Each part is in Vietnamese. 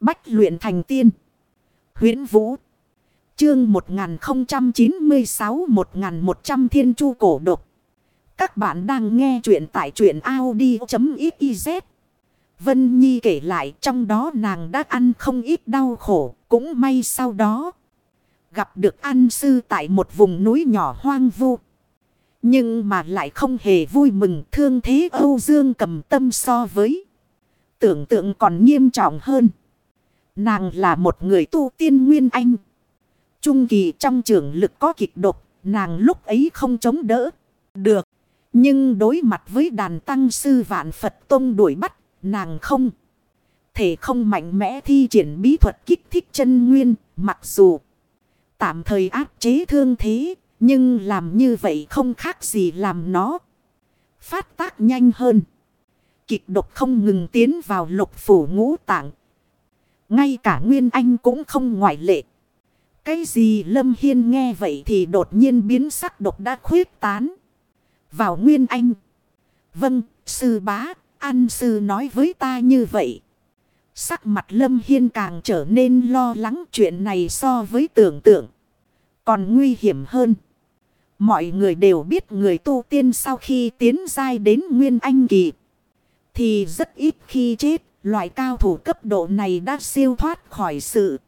Bách luyện thành tiên. huyễn Vũ. Chương 1096-1100 Thiên Chu Cổ Độc. Các bạn đang nghe truyện tại truyện Audi.xyz. Vân Nhi kể lại, trong đó nàng đã ăn không ít đau khổ. Cũng may sau đó. Gặp được an sư tại một vùng núi nhỏ hoang vu. Nhưng mà lại không hề vui mừng, thương thế Âu Dương cầm tâm so với. Tưởng tượng còn nghiêm trọng hơn. Nàng là một người tu tiên nguyên anh. Trung kỳ trong trường lực có kịch độc, nàng lúc ấy không chống đỡ. Được. Nhưng đối mặt với đàn tăng sư vạn Phật Tông đuổi bắt, nàng không. Thể không mạnh mẽ thi triển bí thuật kích thích chân nguyên, mặc dù tạm thời áp chế thương thế, nhưng làm như vậy không khác gì làm nó phát tác nhanh hơn. Kịch độc không ngừng tiến vào lục phủ ngũ tạng. Ngay cả Nguyên Anh cũng không ngoại lệ. Cái gì Lâm Hiên nghe vậy thì đột nhiên biến sắc độc đã khuyết tán. Vào Nguyên Anh. Vâng, sư bá, ăn sư nói với ta như vậy. Sắc mặt Lâm Hiên càng trở nên lo lắng chuyện này so với tưởng tượng. Còn nguy hiểm hơn. Mọi người đều biết người tu tiên sau khi tiến dai đến Nguyên Anh Kỳ. Thì rất ít khi chết, loại cao thủ cấp độ này đã siêu thoát khỏi sự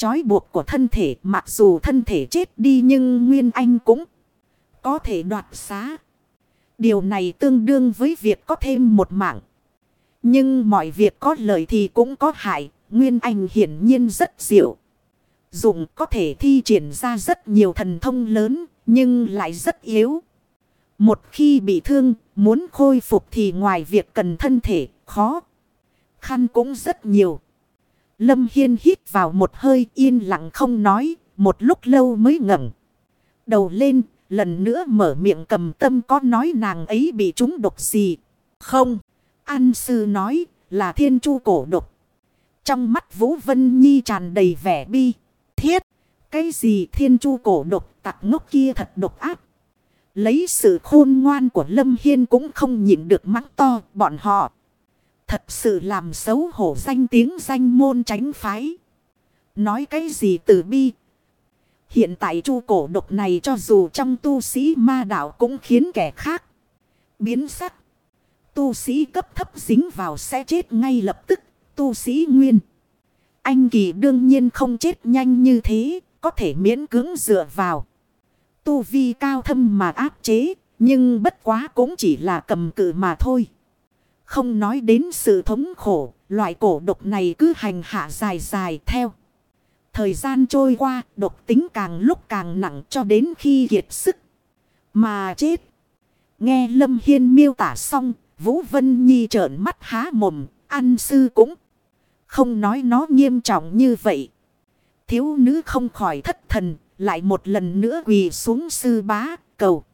trói buộc của thân thể. Mặc dù thân thể chết đi nhưng Nguyên Anh cũng có thể đoạt xá. Điều này tương đương với việc có thêm một mạng. Nhưng mọi việc có lợi thì cũng có hại. Nguyên Anh hiển nhiên rất diệu. Dụng có thể thi triển ra rất nhiều thần thông lớn nhưng lại rất yếu. Một khi bị thương, muốn khôi phục thì ngoài việc cần thân thể, khó. Khăn cũng rất nhiều. Lâm Hiên hít vào một hơi yên lặng không nói, một lúc lâu mới ngẩng Đầu lên, lần nữa mở miệng cầm tâm có nói nàng ấy bị trúng độc gì. Không, An Sư nói là thiên chu cổ độc. Trong mắt Vũ Vân Nhi tràn đầy vẻ bi, thiết. Cái gì thiên chu cổ độc tặc ngốc kia thật độc ác. Lấy sự khôn ngoan của Lâm Hiên cũng không nhịn được mắng to bọn họ. Thật sự làm xấu hổ danh tiếng danh môn tránh phái. Nói cái gì từ bi. Hiện tại chu cổ độc này cho dù trong tu sĩ ma đạo cũng khiến kẻ khác biến sắc. Tu sĩ cấp thấp dính vào sẽ chết ngay lập tức. Tu sĩ nguyên. Anh kỳ đương nhiên không chết nhanh như thế có thể miễn cưỡng dựa vào. Tu vi cao thâm mà áp chế, nhưng bất quá cũng chỉ là cầm cự mà thôi. Không nói đến sự thống khổ, loại cổ độc này cứ hành hạ dài dài theo. Thời gian trôi qua, độc tính càng lúc càng nặng cho đến khi kiệt sức. Mà chết. Nghe Lâm Hiên miêu tả xong, Vũ Vân Nhi trợn mắt há mồm, ăn sư cũng không nói nó nghiêm trọng như vậy thiếu nữ không khỏi thất thần, lại một lần nữa quỳ xuống sư bá, cầu.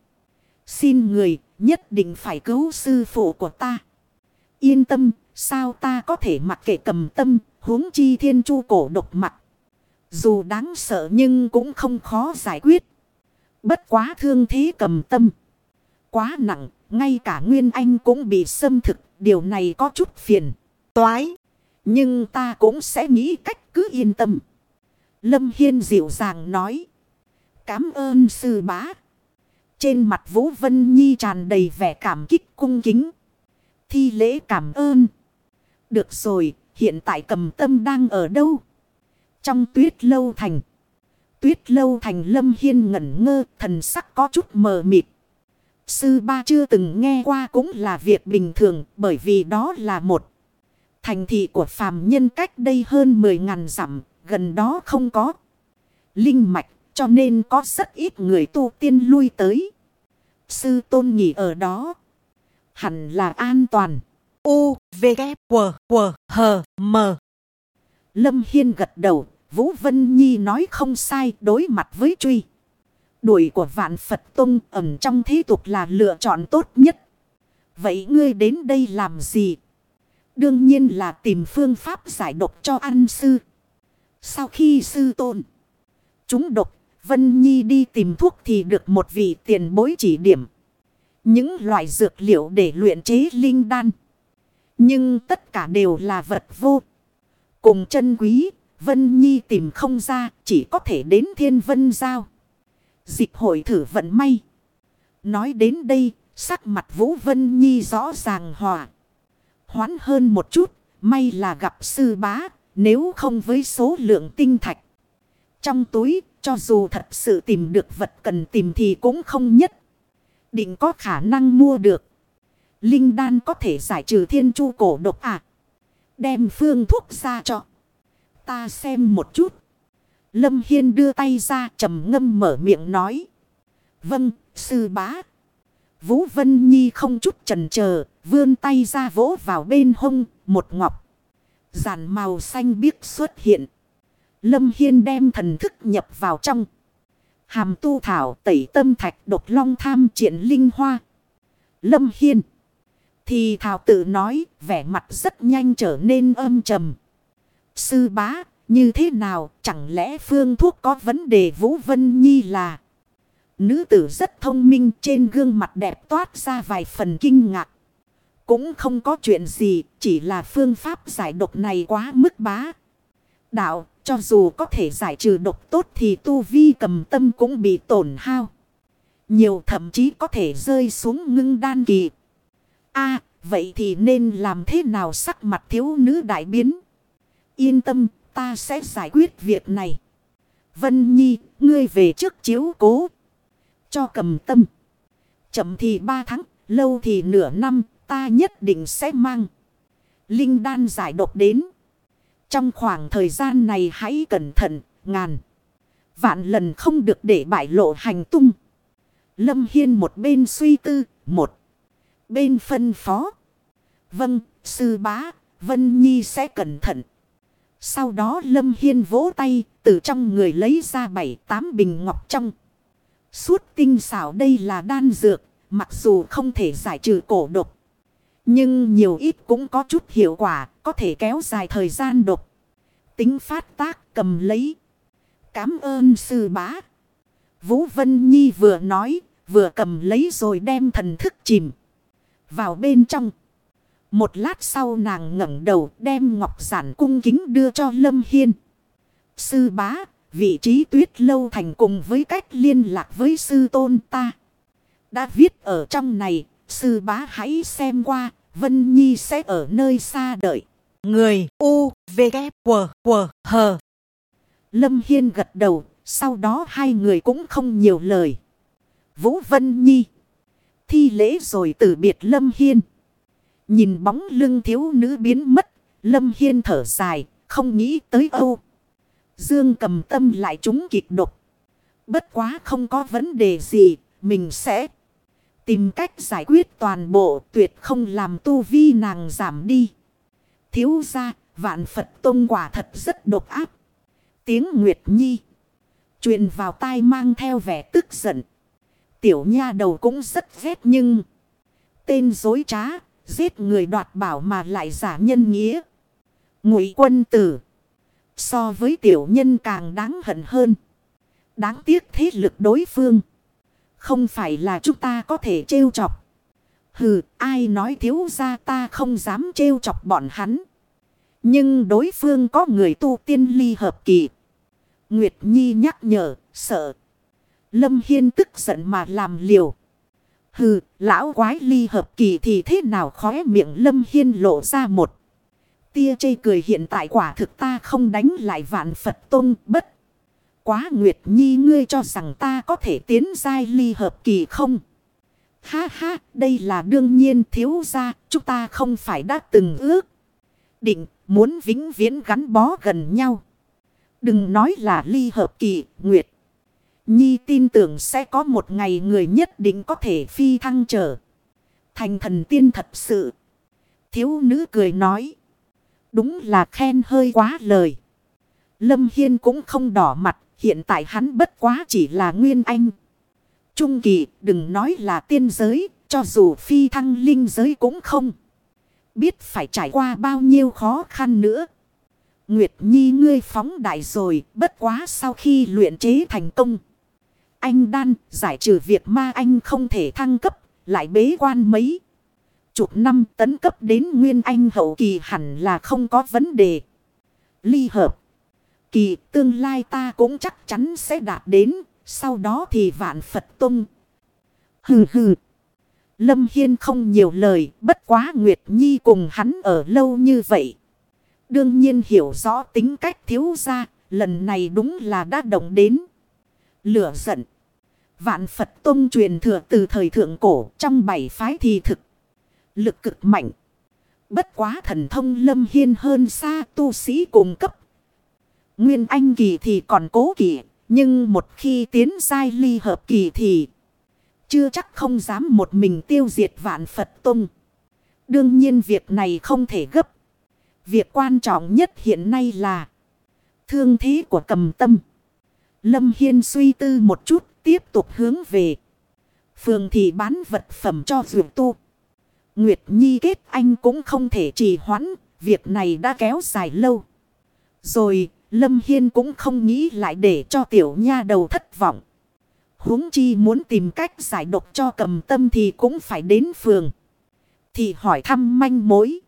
Xin người, nhất định phải cứu sư phụ của ta. Yên tâm, sao ta có thể mặc kệ cầm tâm, huống chi thiên chu cổ độc mặt. Dù đáng sợ nhưng cũng không khó giải quyết. Bất quá thương thế cầm tâm. Quá nặng, ngay cả Nguyên Anh cũng bị xâm thực, điều này có chút phiền, toái. Nhưng ta cũng sẽ nghĩ cách cứ yên tâm. Lâm Hiên dịu dàng nói. Cám ơn sư bá. Trên mặt Vũ Vân Nhi tràn đầy vẻ cảm kích cung kính. Thi lễ cảm ơn. Được rồi, hiện tại cầm tâm đang ở đâu? Trong tuyết lâu thành. Tuyết lâu thành Lâm Hiên ngẩn ngơ, thần sắc có chút mờ mịt. Sư ba chưa từng nghe qua cũng là việc bình thường bởi vì đó là một thành thị của phàm nhân cách đây hơn 10.000 dặm, gần đó không có linh mạch cho nên có rất ít người tu tiên lui tới. Sư tôn nghỉ ở đó. Hẳn là an toàn. U, V, K, W, W, H, M. Lâm Hiên gật đầu. Vũ Vân Nhi nói không sai đối mặt với truy. Đuổi của vạn Phật Tông ẩn trong thế tục là lựa chọn tốt nhất. Vậy ngươi đến đây làm gì? Đương nhiên là tìm phương pháp giải độc cho ăn sư. Sau khi sư tôn chúng độc, Vân Nhi đi tìm thuốc thì được một vị tiền bối chỉ điểm. Những loại dược liệu để luyện chế linh đan. Nhưng tất cả đều là vật vô cùng chân quý, Vân Nhi tìm không ra, chỉ có thể đến thiên vân giao. Dịch hội thử vận may. Nói đến đây, sắc mặt Vũ Vân Nhi rõ ràng hòa. Hoãn hơn một chút, may là gặp sư bá, nếu không với số lượng tinh thạch. Trong túi, cho dù thật sự tìm được vật cần tìm thì cũng không nhất. Định có khả năng mua được. Linh đan có thể giải trừ thiên chu cổ độc à. Đem phương thuốc ra cho. Ta xem một chút. Lâm Hiên đưa tay ra trầm ngâm mở miệng nói. Vâng, sư bá. Vũ Vân Nhi không chút chần chờ vươn tay ra vỗ vào bên hông, một ngọc. Giản màu xanh biếc xuất hiện. Lâm Hiên đem thần thức nhập vào trong. Hàm tu thảo tẩy tâm thạch độc long tham triển linh hoa. Lâm Hiên. Thì thảo tự nói vẻ mặt rất nhanh trở nên âm trầm. Sư bá như thế nào chẳng lẽ phương thuốc có vấn đề Vũ Vân Nhi là. Nữ tử rất thông minh trên gương mặt đẹp toát ra vài phần kinh ngạc. Cũng không có chuyện gì, chỉ là phương pháp giải độc này quá mức bá. Đạo, cho dù có thể giải trừ độc tốt thì tu vi cầm tâm cũng bị tổn hao. Nhiều thậm chí có thể rơi xuống ngưng đan kỳ. a vậy thì nên làm thế nào sắc mặt thiếu nữ đại biến? Yên tâm, ta sẽ giải quyết việc này. Vân Nhi, ngươi về trước chiếu cố. Cho cầm tâm. Chậm thì ba tháng, lâu thì nửa năm, ta nhất định sẽ mang. Linh đan giải độc đến. Trong khoảng thời gian này hãy cẩn thận, ngàn. Vạn lần không được để bại lộ hành tung. Lâm Hiên một bên suy tư, một bên phân phó. Vâng, sư bá, Vân Nhi sẽ cẩn thận. Sau đó Lâm Hiên vỗ tay, từ trong người lấy ra bảy tám bình ngọc trong. Suốt tinh xảo đây là đan dược, mặc dù không thể giải trừ cổ độc. Nhưng nhiều ít cũng có chút hiệu quả, có thể kéo dài thời gian độc. Tính phát tác cầm lấy. Cám ơn sư bá. Vũ Vân Nhi vừa nói, vừa cầm lấy rồi đem thần thức chìm. Vào bên trong. Một lát sau nàng ngẩng đầu đem ngọc giản cung kính đưa cho Lâm Hiên. Sư bá, vị trí tuyết lâu thành cùng với cách liên lạc với sư tôn ta. Đã viết ở trong này, sư bá hãy xem qua, Vân Nhi sẽ ở nơi xa đợi. Người U, V, K, W, W, H. Lâm Hiên gật đầu, sau đó hai người cũng không nhiều lời. Vũ Vân Nhi. Thi lễ rồi từ biệt Lâm Hiên. Nhìn bóng lưng thiếu nữ biến mất, Lâm Hiên thở dài, không nghĩ tới Âu. Dương cầm tâm lại chúng kịch độc. Bất quá không có vấn đề gì, mình sẽ tìm cách giải quyết toàn bộ tuyệt không làm tu vi nàng giảm đi. Thiếu ra, vạn Phật Tông quả thật rất độc áp. Tiếng Nguyệt Nhi truyền vào tai mang theo vẻ tức giận. Tiểu nha đầu cũng rất ghét nhưng tên dối trá, giết người đoạt bảo mà lại giả nhân nghĩa. Ngụy quân tử So với tiểu nhân càng đáng hận hơn. Đáng tiếc thế lực đối phương. Không phải là chúng ta có thể trêu chọc. Hừ, ai nói thiếu ra ta không dám trêu chọc bọn hắn. Nhưng đối phương có người tu tiên ly hợp kỳ. Nguyệt Nhi nhắc nhở, sợ. Lâm Hiên tức giận mà làm liều. Hừ, lão quái ly hợp kỳ thì thế nào khóe miệng Lâm Hiên lộ ra một tia chây cười hiện tại quả thực ta không đánh lại vạn Phật Tông bất. Quá Nguyệt Nhi ngươi cho rằng ta có thể tiến giai ly hợp kỳ không? Ha ha, đây là đương nhiên thiếu ra, chúng ta không phải đã từng ước. Định, muốn vĩnh viễn gắn bó gần nhau. Đừng nói là ly hợp kỳ, Nguyệt. Nhi tin tưởng sẽ có một ngày người nhất định có thể phi thăng trở. Thành thần tiên thật sự. Thiếu nữ cười nói. Đúng là khen hơi quá lời. Lâm Hiên cũng không đỏ mặt. Hiện tại hắn bất quá chỉ là nguyên anh. Trung kỳ, đừng nói là tiên giới. Cho dù phi thăng linh giới cũng không. Biết phải trải qua bao nhiêu khó khăn nữa. Nguyệt Nhi, ngươi phóng đại rồi. Bất quá sau khi luyện chế thành công. Anh đan, giải trừ việc ma anh không thể thăng cấp. Lại bế quan mấy chục năm, tấn cấp đến nguyên anh hậu kỳ hẳn là không có vấn đề. ly hợp. Kỳ tương lai ta cũng chắc chắn sẽ đạt đến. Sau đó thì vạn Phật tung. Hừ hừ. Lâm Hiên không nhiều lời. Bất quá Nguyệt Nhi cùng hắn ở lâu như vậy. Đương nhiên hiểu rõ tính cách thiếu ra. Lần này đúng là đã động đến. Lửa giận. Vạn Phật Tông truyền thừa từ thời thượng cổ, trong bảy phái thì thực. Lực cực mạnh. Bất quá thần thông lâm hiên hơn xa tu sĩ cùng cấp. Nguyên anh kỳ thì còn cố kỳ. Nhưng một khi tiến giai ly hợp kỳ thì chưa chắc không dám một mình tiêu diệt vạn Phật Tông. Đương nhiên việc này không thể gấp. Việc quan trọng nhất hiện nay là thương thế của cầm tâm. Lâm Hiên suy tư một chút, tiếp tục hướng về. Phường thì bán vật phẩm cho dược tu. Nguyệt Nhi kết anh cũng không thể trì hoãn. Việc này đã kéo dài lâu. Rồi Lâm Hiên cũng không nghĩ lại để cho tiểu nha đầu thất vọng. huống chi muốn tìm cách giải độc cho cầm tâm thì cũng phải đến phường. Thì hỏi thăm manh mối.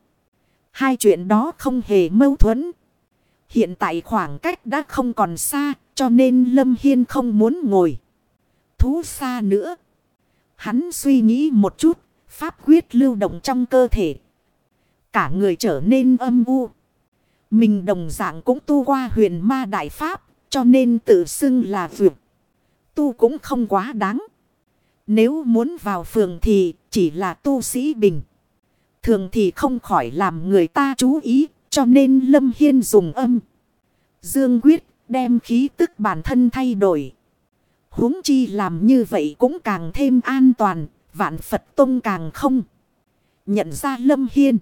Hai chuyện đó không hề mâu thuẫn. Hiện tại khoảng cách đã không còn xa, cho nên Lâm Hiên không muốn ngồi. Thú xa nữa. Hắn suy nghĩ một chút. Pháp quyết lưu động trong cơ thể. Cả người trở nên âm u. Mình đồng dạng cũng tu qua huyền ma đại pháp. Cho nên tự xưng là vượt. Tu cũng không quá đáng. Nếu muốn vào phường thì chỉ là tu sĩ bình. Thường thì không khỏi làm người ta chú ý. Cho nên Lâm Hiên dùng âm. Dương quyết đem khí tức bản thân thay đổi. huống chi làm như vậy cũng càng thêm an toàn. Vạn Phật Tông càng không. Nhận ra Lâm Hiên.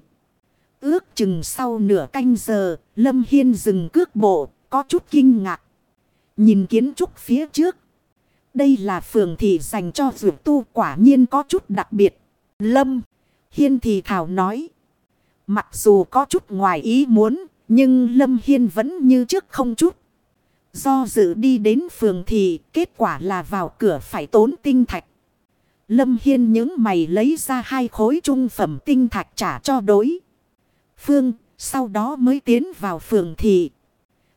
Ước chừng sau nửa canh giờ, Lâm Hiên dừng cước bộ, có chút kinh ngạc. Nhìn kiến trúc phía trước. Đây là phường thị dành cho dược tu quả nhiên có chút đặc biệt. Lâm Hiên thì thảo nói. Mặc dù có chút ngoài ý muốn, nhưng Lâm Hiên vẫn như trước không chút. Do dự đi đến phường thì kết quả là vào cửa phải tốn tinh thạch. Lâm Hiên những mày lấy ra hai khối trung phẩm tinh thạch trả cho đối. Phương, sau đó mới tiến vào phường thị.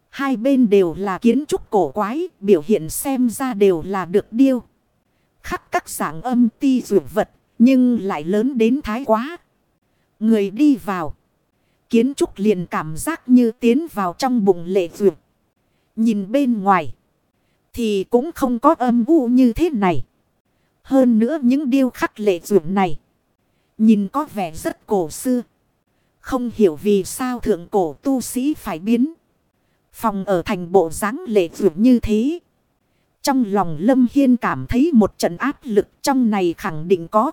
Hai bên đều là kiến trúc cổ quái, biểu hiện xem ra đều là được điêu. Khắc các dạng âm ti rượu vật, nhưng lại lớn đến thái quá. Người đi vào. Kiến trúc liền cảm giác như tiến vào trong bụng lệ rượu. Nhìn bên ngoài. Thì cũng không có âm u như thế này. Hơn nữa những điêu khắc lệ rượu này. Nhìn có vẻ rất cổ xưa. Không hiểu vì sao thượng cổ tu sĩ phải biến. Phòng ở thành bộ dáng lệ vượt như thế. Trong lòng Lâm Hiên cảm thấy một trận áp lực trong này khẳng định có.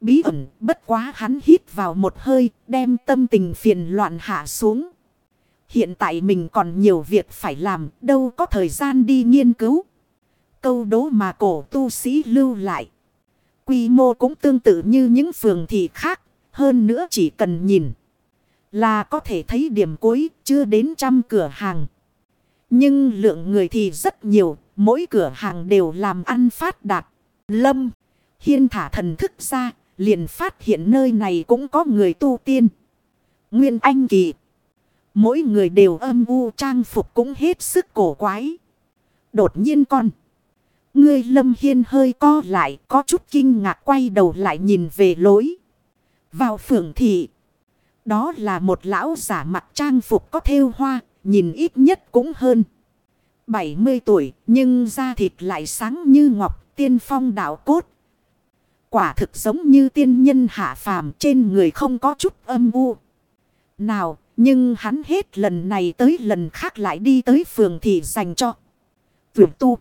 Bí ẩn, bất quá hắn hít vào một hơi, đem tâm tình phiền loạn hạ xuống. Hiện tại mình còn nhiều việc phải làm, đâu có thời gian đi nghiên cứu. Câu đố mà cổ tu sĩ lưu lại. Quy mô cũng tương tự như những phường thị khác. Hơn nữa chỉ cần nhìn. Là có thể thấy điểm cuối, chưa đến trăm cửa hàng. Nhưng lượng người thì rất nhiều. Mỗi cửa hàng đều làm ăn phát đạt. Lâm. Hiên thả thần thức ra. Liền phát hiện nơi này cũng có người tu tiên. Nguyên Anh Kỳ. Mỗi người đều âm u, trang phục cũng hết sức cổ quái. Đột nhiên con. Ngươi Lâm Hiên hơi co lại, có chút kinh ngạc quay đầu lại nhìn về lối. Vào phường thị. Đó là một lão giả mặt trang phục có thêu hoa, nhìn ít nhất cũng hơn. 70 tuổi, nhưng da thịt lại sáng như ngọc, tiên phong đạo cốt. Quả thực giống như tiên nhân hạ phàm trên người không có chút âm u. Nào, nhưng hắn hết lần này tới lần khác lại đi tới phường thị dành cho. Tuyển tu.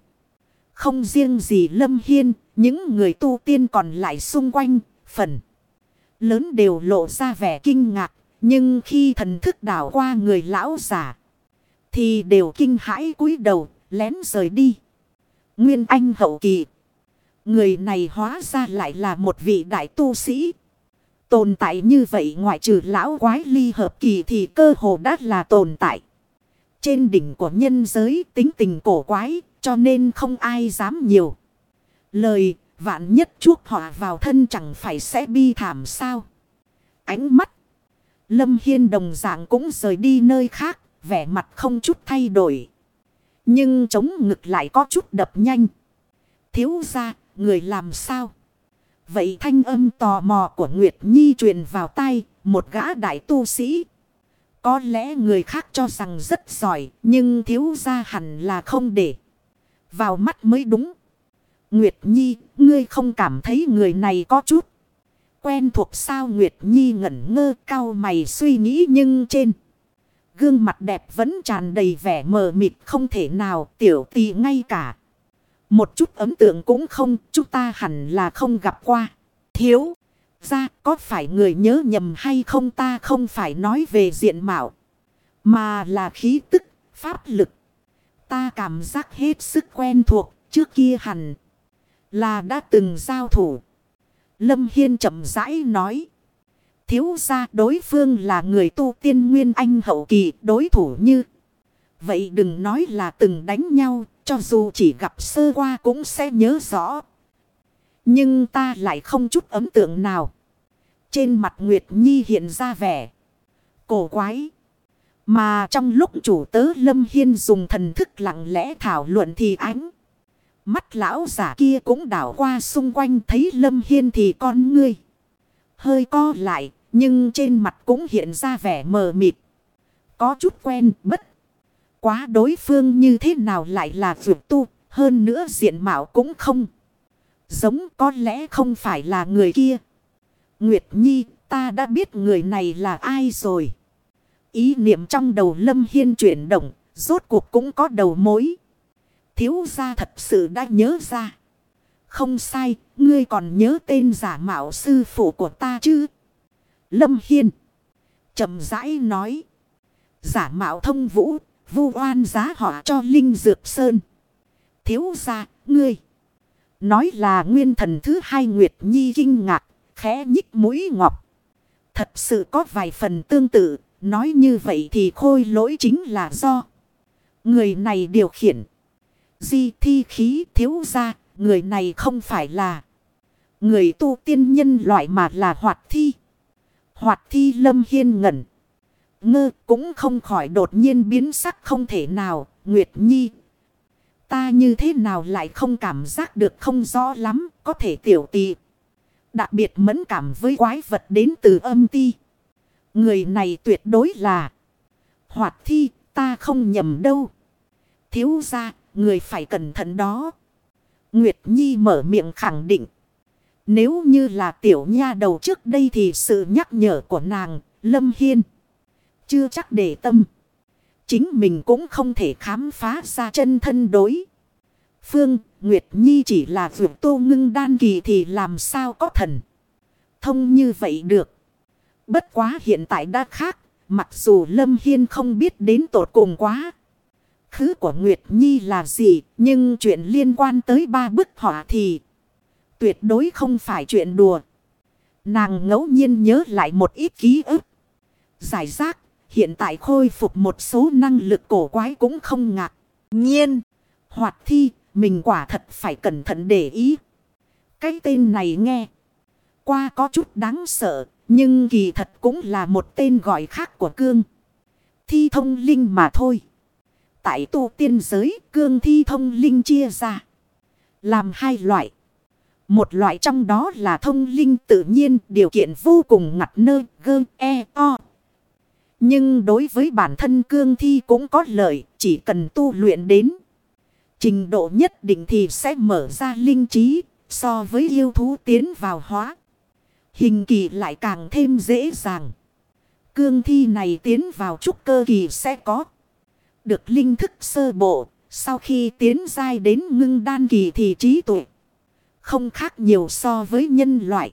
Không riêng gì Lâm Hiên, những người tu tiên còn lại xung quanh, phần. Lớn đều lộ ra vẻ kinh ngạc, nhưng khi thần thức đảo qua người lão giả, thì đều kinh hãi cúi đầu, lén rời đi. Nguyên Anh hậu kỳ. Người này hóa ra lại là một vị đại tu sĩ. Tồn tại như vậy ngoại trừ lão quái ly hợp kỳ thì cơ hồ đã là tồn tại. Trên đỉnh của nhân giới tính tình cổ quái cho nên không ai dám nhiều. Lời vạn nhất chuốc họa vào thân chẳng phải sẽ bi thảm sao. Ánh mắt. Lâm Hiên đồng dạng cũng rời đi nơi khác. vẻ mặt không chút thay đổi. Nhưng chống ngực lại có chút đập nhanh. Thiếu ra, người làm sao? Vậy thanh âm tò mò của Nguyệt Nhi truyền vào tay, một gã đại tu sĩ. Có lẽ người khác cho rằng rất giỏi, nhưng thiếu ra hẳn là không để. Vào mắt mới đúng. Nguyệt Nhi, ngươi không cảm thấy người này có chút. Quen thuộc sao Nguyệt Nhi ngẩn ngơ cao mày suy nghĩ nhưng trên. Gương mặt đẹp vẫn tràn đầy vẻ mờ mịt không thể nào tiểu tì ngay cả. Một chút ấn tượng cũng không, chúng ta hẳn là không gặp qua. Thiếu, ra có phải người nhớ nhầm hay không ta không phải nói về diện mạo. Mà là khí tức, pháp lực. Ta cảm giác hết sức quen thuộc, trước kia hẳn là đã từng giao thủ. Lâm Hiên chậm rãi nói. Thiếu ra đối phương là người tu tiên nguyên anh hậu kỳ đối thủ như. Vậy đừng nói là từng đánh nhau, cho dù chỉ gặp sơ qua cũng sẽ nhớ rõ. Nhưng ta lại không chút ấn tượng nào. Trên mặt Nguyệt Nhi hiện ra vẻ. Cổ quái. Mà trong lúc chủ tớ Lâm Hiên dùng thần thức lặng lẽ thảo luận thì ánh. Mắt lão giả kia cũng đảo qua xung quanh thấy Lâm Hiên thì con ngươi. Hơi co lại, nhưng trên mặt cũng hiện ra vẻ mờ mịt. Có chút quen, bất. Quá đối phương như thế nào lại là vượt tu, hơn nữa diện mạo cũng không. Giống có lẽ không phải là người kia. Nguyệt Nhi, ta đã biết người này là ai rồi. Ý niệm trong đầu Lâm Hiên chuyển động, rốt cuộc cũng có đầu mối. Thiếu gia thật sự đã nhớ ra. Không sai, ngươi còn nhớ tên giả mạo sư phụ của ta chứ? Lâm Hiên. chậm rãi nói. Giả mạo thông vũ, vu oan giá họ cho Linh Dược Sơn. Thiếu gia, ngươi. Nói là nguyên thần thứ hai Nguyệt Nhi kinh ngạc, khẽ nhích mũi ngọc. Thật sự có vài phần tương tự, nói như vậy thì khôi lỗi chính là do. Người này điều khiển. Di thi khí thiếu ra, người này không phải là người tu tiên nhân loại mà là hoạt thi. Hoạt thi lâm hiên ngẩn. Ngơ cũng không khỏi đột nhiên biến sắc không thể nào, Nguyệt Nhi. Ta như thế nào lại không cảm giác được không rõ lắm, có thể tiểu tì. Đặc biệt mẫn cảm với quái vật đến từ âm ti. Người này tuyệt đối là hoạt thi, ta không nhầm đâu. Thiếu ra, người phải cẩn thận đó. Nguyệt Nhi mở miệng khẳng định. Nếu như là tiểu nha đầu trước đây thì sự nhắc nhở của nàng, Lâm Hiên. Chưa chắc để tâm. Chính mình cũng không thể khám phá ra chân thân đối. Phương, Nguyệt Nhi chỉ là vượt tô ngưng đan kỳ thì làm sao có thần. Thông như vậy được. Bất quá hiện tại đã khác, mặc dù Lâm Hiên không biết đến tột cùng quá khứ của Nguyệt Nhi là gì, nhưng chuyện liên quan tới ba bức họa thì tuyệt đối không phải chuyện đùa. Nàng ngẫu nhiên nhớ lại một ít ký ức. Giải rác, hiện tại khôi phục một số năng lực cổ quái cũng không ngạc. Nhiên, hoạt thi, mình quả thật phải cẩn thận để ý. Cái tên này nghe qua có chút đáng sợ, nhưng kỳ thật cũng là một tên gọi khác của cương. Thi thông linh mà thôi. Tại tu tiên giới, cương thi thông linh chia ra. Làm hai loại. Một loại trong đó là thông linh tự nhiên, điều kiện vô cùng ngặt nơ, gơ e o. Nhưng đối với bản thân cương thi cũng có lợi, chỉ cần tu luyện đến. Trình độ nhất định thì sẽ mở ra linh trí, so với yêu thú tiến vào hóa. Hình kỳ lại càng thêm dễ dàng. Cương thi này tiến vào trúc cơ kỳ sẽ có được linh thức sơ bộ. Sau khi tiến dai đến ngưng đan kỳ thì trí tuệ. Không khác nhiều so với nhân loại.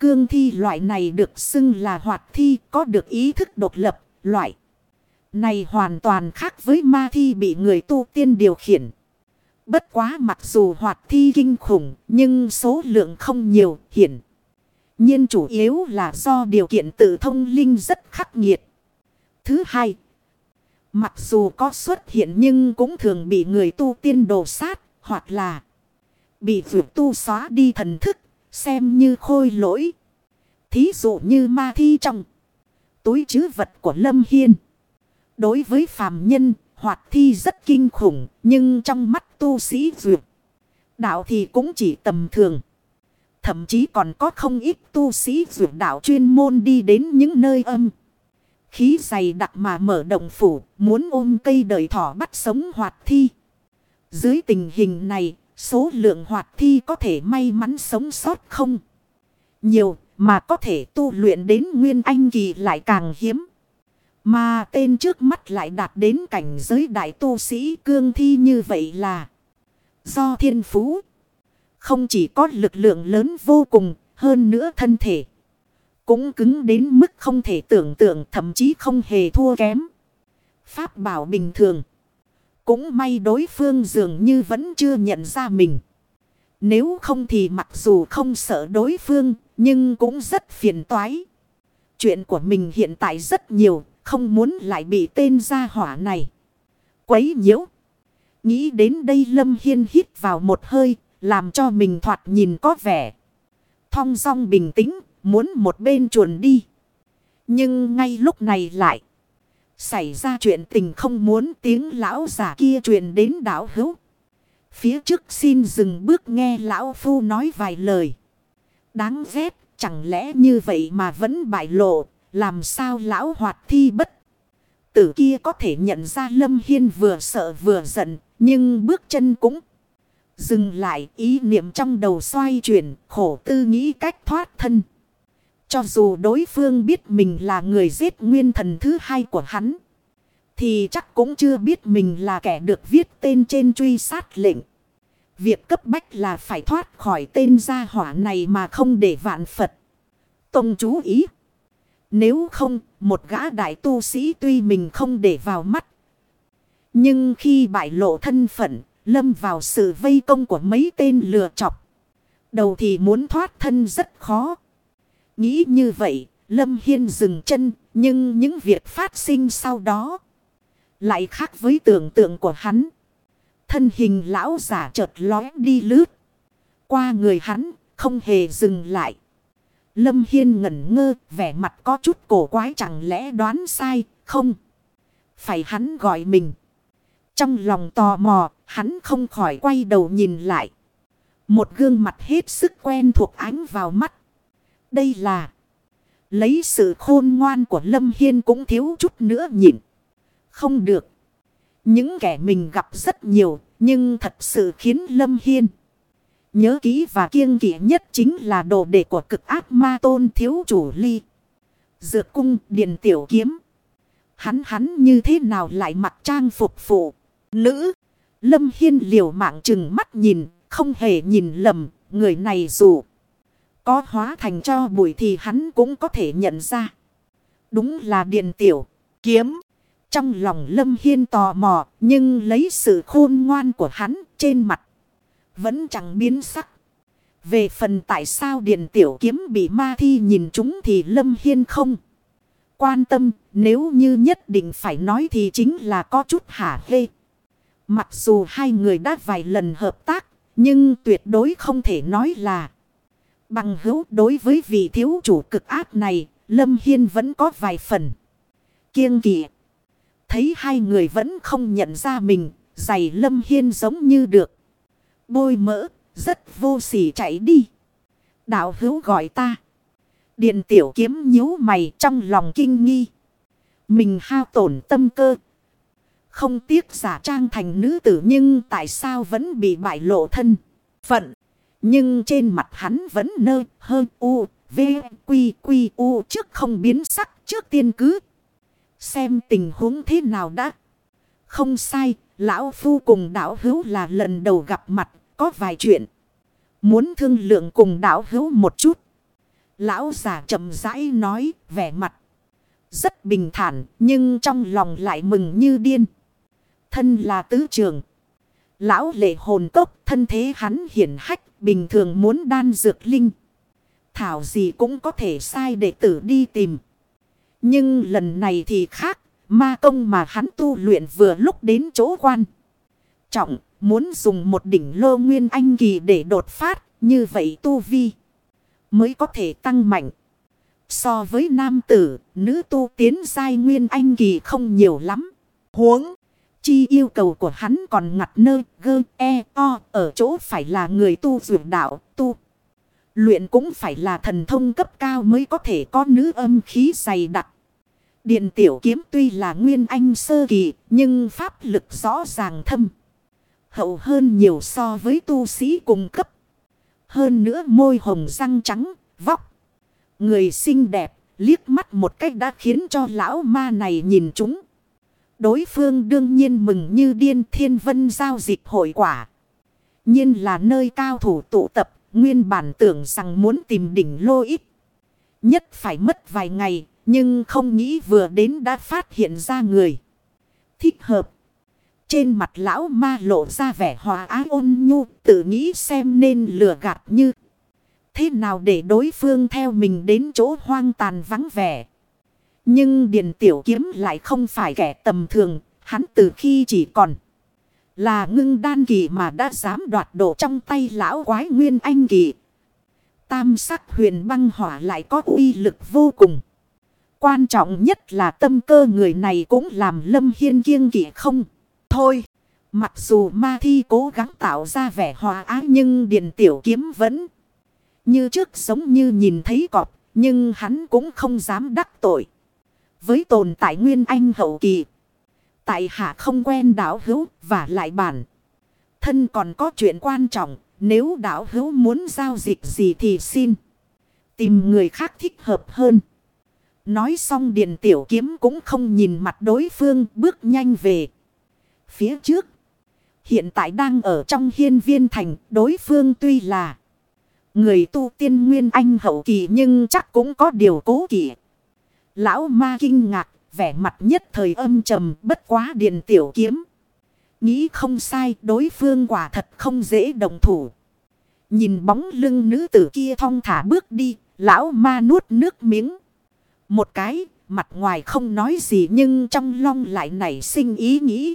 Cương thi loại này được xưng là hoạt thi có được ý thức độc lập. Loại này hoàn toàn khác với ma thi bị người tu tiên điều khiển. Bất quá mặc dù hoạt thi kinh khủng nhưng số lượng không nhiều hiển. nhiên chủ yếu là do điều kiện tự thông linh rất khắc nghiệt. Thứ hai, Mặc dù có xuất hiện nhưng cũng thường bị người tu tiên đồ sát hoặc là bị vượt tu xóa đi thần thức xem như khôi lỗi. Thí dụ như ma thi trong túi chứ vật của Lâm Hiên. Đối với phàm nhân, hoạt thi rất kinh khủng, nhưng trong mắt tu sĩ vượt Đạo thì cũng chỉ tầm thường. Thậm chí còn có không ít tu sĩ vượt đạo chuyên môn đi đến những nơi âm. Khí dày đặc mà mở động phủ, muốn ôm cây đời thỏ bắt sống hoạt thi. Dưới tình hình này, số lượng hoạt thi có thể may mắn sống sót không? Nhiều, mà có thể tu luyện đến nguyên anh kỳ lại càng hiếm. Mà tên trước mắt lại đạt đến cảnh giới đại tu sĩ cương thi như vậy là do thiên phú. Không chỉ có lực lượng lớn vô cùng, hơn nữa thân thể. Cũng cứng đến mức không thể tưởng tượng thậm chí không hề thua kém. Pháp bảo bình thường. Cũng may đối phương dường như vẫn chưa nhận ra mình. Nếu không thì mặc dù không sợ đối phương, nhưng cũng rất phiền toái. Chuyện của mình hiện tại rất nhiều, không muốn lại bị tên gia hỏa này. Quấy nhiễu. Nghĩ đến đây Lâm Hiên hít vào một hơi, làm cho mình thoạt nhìn có vẻ. Thong song bình tĩnh, muốn một bên chuồn đi. Nhưng ngay lúc này lại. Xảy ra chuyện tình không muốn tiếng lão giả kia truyền đến đảo hữu. Phía trước xin dừng bước nghe lão phu nói vài lời. Đáng ghét, chẳng lẽ như vậy mà vẫn bại lộ, làm sao lão hoạt thi bất. Tử kia có thể nhận ra Lâm Hiên vừa sợ vừa giận, nhưng bước chân cũng dừng lại ý niệm trong đầu xoay chuyển, khổ tư nghĩ cách thoát thân. Cho dù đối phương biết mình là người giết nguyên thần thứ hai của hắn. Thì chắc cũng chưa biết mình là kẻ được viết tên trên truy sát lệnh. Việc cấp bách là phải thoát khỏi tên gia hỏa này mà không để vạn Phật. Tông chú ý. Nếu không, một gã đại tu sĩ tuy mình không để vào mắt. Nhưng khi bại lộ thân phận, lâm vào sự vây công của mấy tên lừa chọc. Đầu thì muốn thoát thân rất khó. Nghĩ như vậy, Lâm Hiên dừng chân, nhưng những việc phát sinh sau đó lại khác với tưởng tượng của hắn. Thân hình lão giả chợt lóe đi lướt. Qua người hắn, không hề dừng lại. Lâm Hiên ngẩn ngơ, vẻ mặt có chút cổ quái chẳng lẽ đoán sai, không? Phải hắn gọi mình. Trong lòng tò mò, hắn không khỏi quay đầu nhìn lại. Một gương mặt hết sức quen thuộc ánh vào mắt. Đây là... Lấy sự khôn ngoan của Lâm Hiên cũng thiếu chút nữa nhịn. Không được. Những kẻ mình gặp rất nhiều, nhưng thật sự khiến Lâm Hiên. Nhớ kỹ và kiêng kỵ nhất chính là đồ đệ của cực ác ma tôn thiếu chủ ly. Dược cung Điền tiểu kiếm. Hắn hắn như thế nào lại mặc trang phục phụ. Nữ. Lâm Hiên liều mạng chừng mắt nhìn. Không hề nhìn lầm. Người này dù. Có hóa thành cho bụi thì hắn cũng có thể nhận ra. Đúng là điện tiểu. Kiếm. Trong lòng Lâm Hiên tò mò. Nhưng lấy sự khôn ngoan của hắn trên mặt. Vẫn chẳng biến sắc. Về phần tại sao điện tiểu kiếm bị ma thi nhìn chúng thì Lâm Hiên không. Quan tâm, nếu như nhất định phải nói thì chính là có chút hả hê. Mặc dù hai người đã vài lần hợp tác. Nhưng tuyệt đối không thể nói là. Bằng hữu đối với vị thiếu chủ cực ác này. Lâm Hiên vẫn có vài phần. Kiêng kỵ. Thấy hai người vẫn không nhận ra mình. Giày Lâm Hiên giống như được bôi mỡ, rất vô sỉ chạy đi. Đạo hữu gọi ta. Điện tiểu kiếm nhíu mày trong lòng kinh nghi. Mình hao tổn tâm cơ. Không tiếc giả trang thành nữ tử nhưng tại sao vẫn bị bại lộ thân. Phận. Nhưng trên mặt hắn vẫn nơ hơn u. V. Quy. Quy. U trước không biến sắc trước tiên cứ. Xem tình huống thế nào đã. Không sai. Lão Phu cùng đảo hữu là lần đầu gặp mặt có vài chuyện. Muốn thương lượng cùng đảo hữu một chút. Lão già chậm rãi nói vẻ mặt. Rất bình thản nhưng trong lòng lại mừng như điên. Thân là tứ trường. Lão lệ hồn cốc, thân thế hắn hiển hách bình thường muốn đan dược linh. Thảo gì cũng có thể sai đệ tử đi tìm. Nhưng lần này thì khác. Ma công mà hắn tu luyện vừa lúc đến chỗ quan. Trọng Muốn dùng một đỉnh lô nguyên anh kỳ để đột phát, như vậy tu vi mới có thể tăng mạnh. So với nam tử, nữ tu tiến giai nguyên anh kỳ không nhiều lắm. Huống, chi yêu cầu của hắn còn ngặt nơi gơ, e, o, ở chỗ phải là người tu dưỡng đạo, tu. Luyện cũng phải là thần thông cấp cao mới có thể có nữ âm khí dày đặc. Điện tiểu kiếm tuy là nguyên anh sơ kỳ, nhưng pháp lực rõ ràng thâm. Hậu hơn nhiều so với tu sĩ cùng cấp. Hơn nữa môi hồng răng trắng, vóc. Người xinh đẹp, liếc mắt một cách đã khiến cho lão ma này nhìn chúng. Đối phương đương nhiên mừng như điên thiên vân giao dịch hội quả. nhiên là nơi cao thủ tụ tập, nguyên bản tưởng rằng muốn tìm đỉnh lô ít. Nhất phải mất vài ngày, nhưng không nghĩ vừa đến đã phát hiện ra người. Thích hợp. Trên mặt lão ma lộ ra vẻ hòa ái ôn nhu, tự nghĩ xem nên lừa gạt như. Thế nào để đối phương theo mình đến chỗ hoang tàn vắng vẻ. Nhưng Điền Tiểu Kiếm lại không phải kẻ tầm thường, hắn từ khi chỉ còn. Là ngưng đan kỳ mà đã dám đoạt độ trong tay lão quái nguyên anh kỳ. Tam sắc huyền băng hỏa lại có uy lực vô cùng. Quan trọng nhất là tâm cơ người này cũng làm Lâm Hiên kiêng kỵ không. Thôi, mặc dù ma thi cố gắng tạo ra vẻ hòa ái nhưng Điền Tiểu Kiếm vẫn như trước giống như nhìn thấy cọp, nhưng hắn cũng không dám đắc tội. Với tồn tại nguyên anh hậu kỳ, tại hạ không quen đảo hữu và lại bản. Thân còn có chuyện quan trọng, nếu đảo hữu muốn giao dịch gì thì xin. Tìm người khác thích hợp hơn. Nói xong Điền Tiểu Kiếm cũng không nhìn mặt đối phương bước nhanh về. Phía trước. Hiện tại đang ở trong hiên viên thành đối phương tuy là. Người tu tiên nguyên anh hậu kỳ nhưng chắc cũng có điều cố kỵ. Lão ma kinh ngạc, vẻ mặt nhất thời âm trầm bất quá Điền Tiểu Kiếm. Nghĩ không sai đối phương quả thật không dễ đồng thủ. Nhìn bóng lưng nữ tử kia thong thả bước đi, lão ma nuốt nước miếng. Một cái, mặt ngoài không nói gì nhưng trong lòng lại nảy sinh ý nghĩ.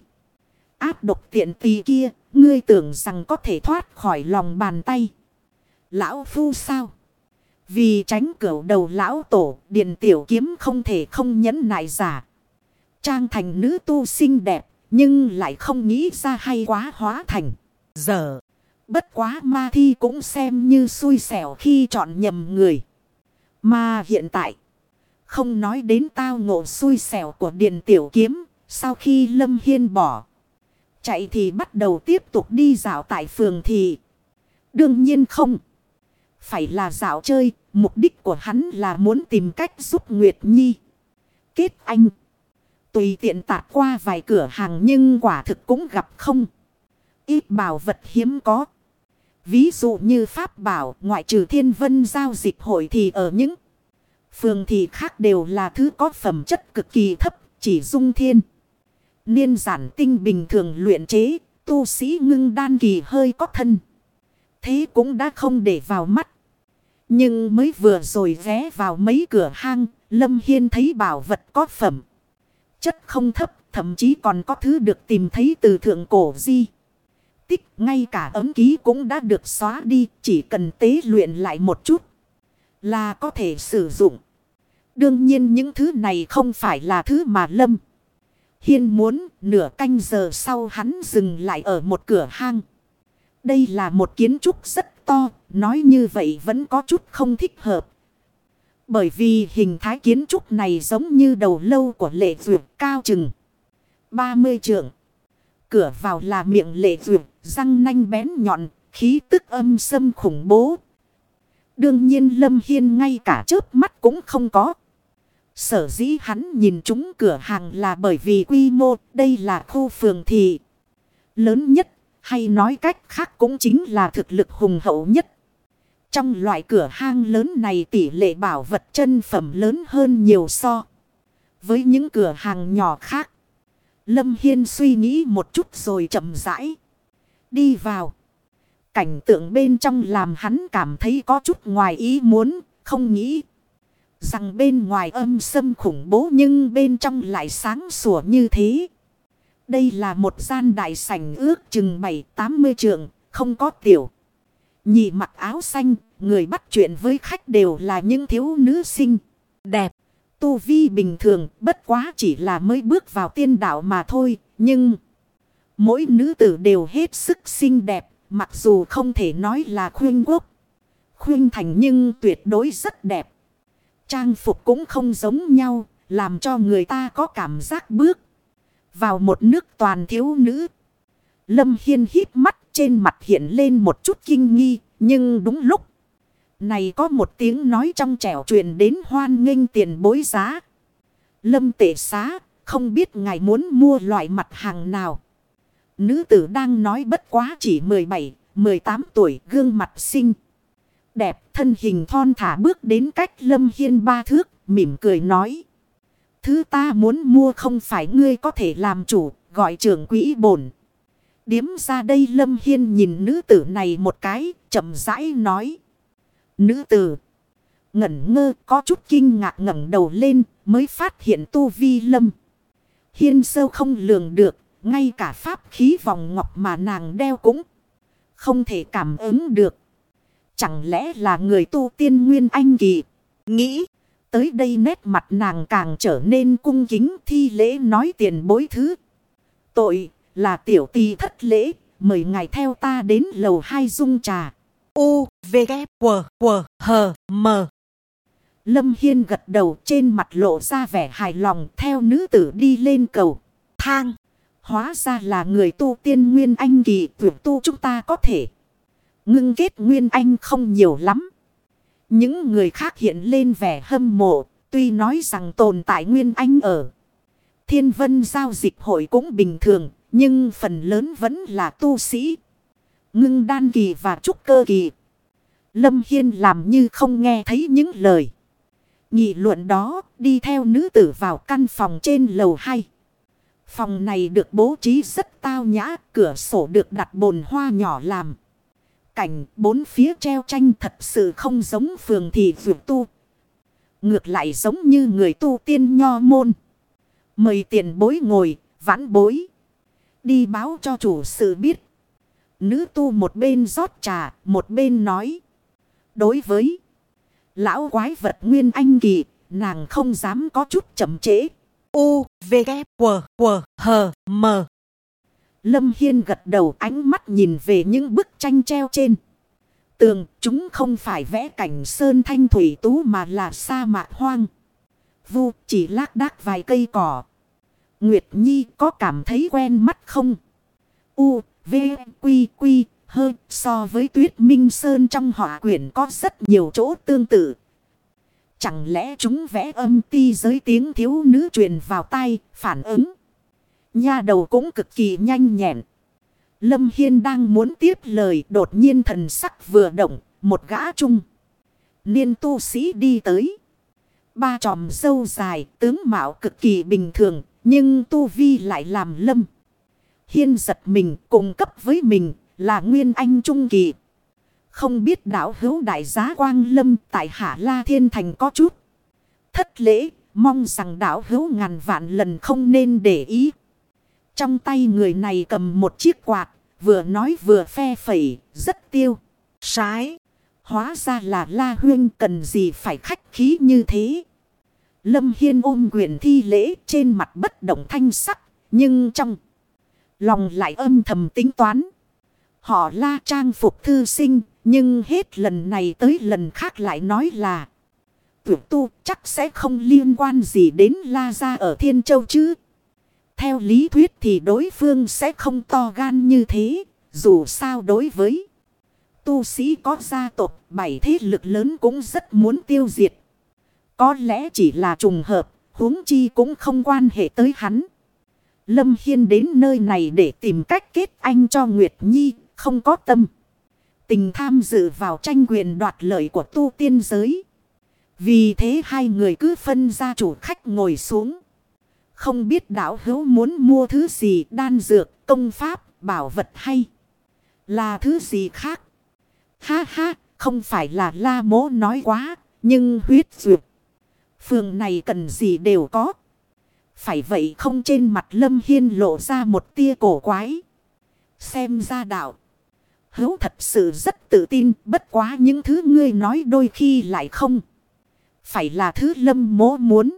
Áp độc tiện tì kia, ngươi tưởng rằng có thể thoát khỏi lòng bàn tay. Lão phu sao? Vì tránh cửu đầu lão tổ, điện tiểu kiếm không thể không nhẫn nại giả. Trang thành nữ tu xinh đẹp, nhưng lại không nghĩ ra hay quá hóa thành. Giờ, bất quá ma thi cũng xem như xui xẻo khi chọn nhầm người. Mà hiện tại, không nói đến tao ngộ xui xẻo của Điện Tiểu Kiếm. Sau khi Lâm Hiên bỏ. Chạy thì bắt đầu tiếp tục đi dạo tại phường thì. Đương nhiên không. Phải là dạo chơi. Mục đích của hắn là muốn tìm cách giúp Nguyệt Nhi. Kết anh. Tùy tiện tạt qua vài cửa hàng nhưng quả thực cũng gặp không. Ít bảo vật hiếm có. Ví dụ như Pháp bảo ngoại trừ thiên vân giao dịch hội thì ở những Phường thì khác đều là thứ có phẩm chất cực kỳ thấp, chỉ dung thiên. Niên giản tinh bình thường luyện chế, tu sĩ ngưng đan kỳ hơi có thân. Thế cũng đã không để vào mắt. Nhưng mới vừa rồi ghé vào mấy cửa hang, Lâm Hiên thấy bảo vật có phẩm. Chất không thấp, thậm chí còn có thứ được tìm thấy từ thượng cổ di. Tích, ngay cả ấm ký cũng đã được xóa đi, chỉ cần tế luyện lại một chút. Là có thể sử dụng. Đương nhiên những thứ này không phải là thứ mà Lâm. Hiên muốn nửa canh giờ sau hắn dừng lại ở một cửa hang. Đây là một kiến trúc rất to, nói như vậy vẫn có chút không thích hợp. Bởi vì hình thái kiến trúc này giống như đầu lâu của lệ duyệt cao chừng 30 trượng. Cửa vào là miệng lệ duyệt, răng nanh bén nhọn, khí tức âm sâm khủng bố. Đương nhiên Lâm Hiên ngay cả chớp mắt cũng không có. Sở dĩ hắn nhìn chúng cửa hàng là bởi vì quy mô đây là khu phường thị lớn nhất. Hay nói cách khác cũng chính là thực lực hùng hậu nhất. Trong loại cửa hang lớn này tỷ lệ bảo vật chân phẩm lớn hơn nhiều so. Với những cửa hàng nhỏ khác. Lâm Hiên suy nghĩ một chút rồi chậm rãi. Đi vào. Cảnh tượng bên trong làm hắn cảm thấy có chút ngoài ý muốn, không nghĩ. Rằng bên ngoài âm sâm khủng bố nhưng bên trong lại sáng sủa như thế. Đây là một gian đại sảnh ước chừng 7-80 trường, không có tiểu. Nhị mặc áo xanh, người bắt chuyện với khách đều là những thiếu nữ sinh. đẹp. Tu vi bình thường bất quá chỉ là mới bước vào tiên đạo mà thôi. Nhưng mỗi nữ tử đều hết sức xinh đẹp. Mặc dù không thể nói là khuyên quốc. Khuyên thành nhưng tuyệt đối rất đẹp. Trang phục cũng không giống nhau. Làm cho người ta có cảm giác bước. Vào một nước toàn thiếu nữ. Lâm Hiên hít mắt trên mặt hiện lên một chút kinh nghi. Nhưng đúng lúc. Này có một tiếng nói trong trẻo truyền đến hoan nghênh tiền bối giá. Lâm tệ xá, không biết ngài muốn mua loại mặt hàng nào. Nữ tử đang nói bất quá chỉ 17, 18 tuổi gương mặt xinh. Đẹp thân hình thon thả bước đến cách Lâm Hiên ba thước, mỉm cười nói. Thứ ta muốn mua không phải ngươi có thể làm chủ, gọi trưởng quỹ bổn. Điếm ra đây Lâm Hiên nhìn nữ tử này một cái, chậm rãi nói. Nữ tử. Ngẩn ngơ có chút kinh ngạc ngẩng đầu lên mới phát hiện tu vi lâm. Hiên sâu không lường được. Ngay cả pháp khí vòng ngọc mà nàng đeo cũng không thể cảm ứng được. Chẳng lẽ là người tu tiên nguyên anh kỳ. Nghĩ tới đây nét mặt nàng càng trở nên cung kính thi lễ nói tiền bối thứ. Tội là tiểu tì thất lễ. Mời ngài theo ta đến lầu hai dung trà. U, V, K, W, W, H, M. Lâm Hiên gật đầu trên mặt lộ ra vẻ hài lòng theo nữ tử đi lên cầu. Thang. Hóa ra là người tu tiên Nguyên Anh kỳ tuyệt tu chúng ta có thể. Ngưng kết Nguyên Anh không nhiều lắm. Những người khác hiện lên vẻ hâm mộ. Tuy nói rằng tồn tại Nguyên Anh ở. Thiên vân giao dịch hội cũng bình thường. Nhưng phần lớn vẫn là tu sĩ ngưng đan kỳ và trúc cơ kỳ. Lâm Hiên làm như không nghe thấy những lời. Nghị luận đó đi theo nữ tử vào căn phòng trên lầu 2. Phòng này được bố trí rất tao nhã, cửa sổ được đặt bồn hoa nhỏ làm. Cảnh bốn phía treo tranh thật sự không giống phường thì vượt tu. Ngược lại giống như người tu tiên nho môn. Mời tiền bối ngồi, vãn bối. Đi báo cho chủ sự biết. Nữ tu một bên rót trà, một bên nói. Đối với lão quái vật nguyên anh kỳ, nàng không dám có chút chậm trễ. U, V, K, W, W, H, M. Lâm Hiên gật đầu ánh mắt nhìn về những bức tranh treo trên. Tường chúng không phải vẽ cảnh sơn thanh thủy tú mà là sa mạc hoang. Vu chỉ lác đác vài cây cỏ. Nguyệt Nhi có cảm thấy quen mắt không? U, V, Quy, Quy, Hơi so với tuyết minh sơn trong họa quyển có rất nhiều chỗ tương tự. Chẳng lẽ chúng vẽ âm ti giới tiếng thiếu nữ truyền vào tay, phản ứng. Nha đầu cũng cực kỳ nhanh nhẹn. Lâm Hiên đang muốn tiếp lời đột nhiên thần sắc vừa động, một gã trung. Niên tu sĩ đi tới. Ba tròm dâu dài, tướng mạo cực kỳ bình thường, nhưng tu vi lại làm lâm. Hiên giật mình cùng cấp với mình là Nguyên Anh Trung Kỳ. Không biết đảo hữu đại giá Quang Lâm tại Hạ La Thiên Thành có chút. Thất lễ mong rằng đảo hữu ngàn vạn lần không nên để ý. Trong tay người này cầm một chiếc quạt, vừa nói vừa phe phẩy, rất tiêu. Sái. Hóa ra là La Huyên cần gì phải khách khí như thế. Lâm Hiên ôm quyền thi lễ trên mặt bất động thanh sắc. Nhưng trong Lòng lại âm thầm tính toán. Họ la trang phục thư sinh. Nhưng hết lần này tới lần khác lại nói là. Tuyệt tu, chắc sẽ không liên quan gì đến la gia ở Thiên Châu chứ. Theo lý thuyết thì đối phương sẽ không to gan như thế. Dù sao đối với tu sĩ có gia tộc bảy thế lực lớn cũng rất muốn tiêu diệt. Có lẽ chỉ là trùng hợp, huống chi cũng không quan hệ tới hắn. Lâm Hiên đến nơi này để tìm cách kết anh cho Nguyệt Nhi, không có tâm. Tình tham dự vào tranh quyền đoạt lợi của tu tiên giới. Vì thế hai người cứ phân ra chủ khách ngồi xuống. Không biết đảo hữu muốn mua thứ gì đan dược, công pháp, bảo vật hay là thứ gì khác. Ha ha, không phải là la mố nói quá, nhưng huyết dược. Phường này cần gì đều có. Phải vậy không trên mặt Lâm Hiên lộ ra một tia cổ quái. Xem ra đạo. Hữu thật sự rất tự tin bất quá những thứ ngươi nói đôi khi lại không. phải là thứ lâm mố muốn.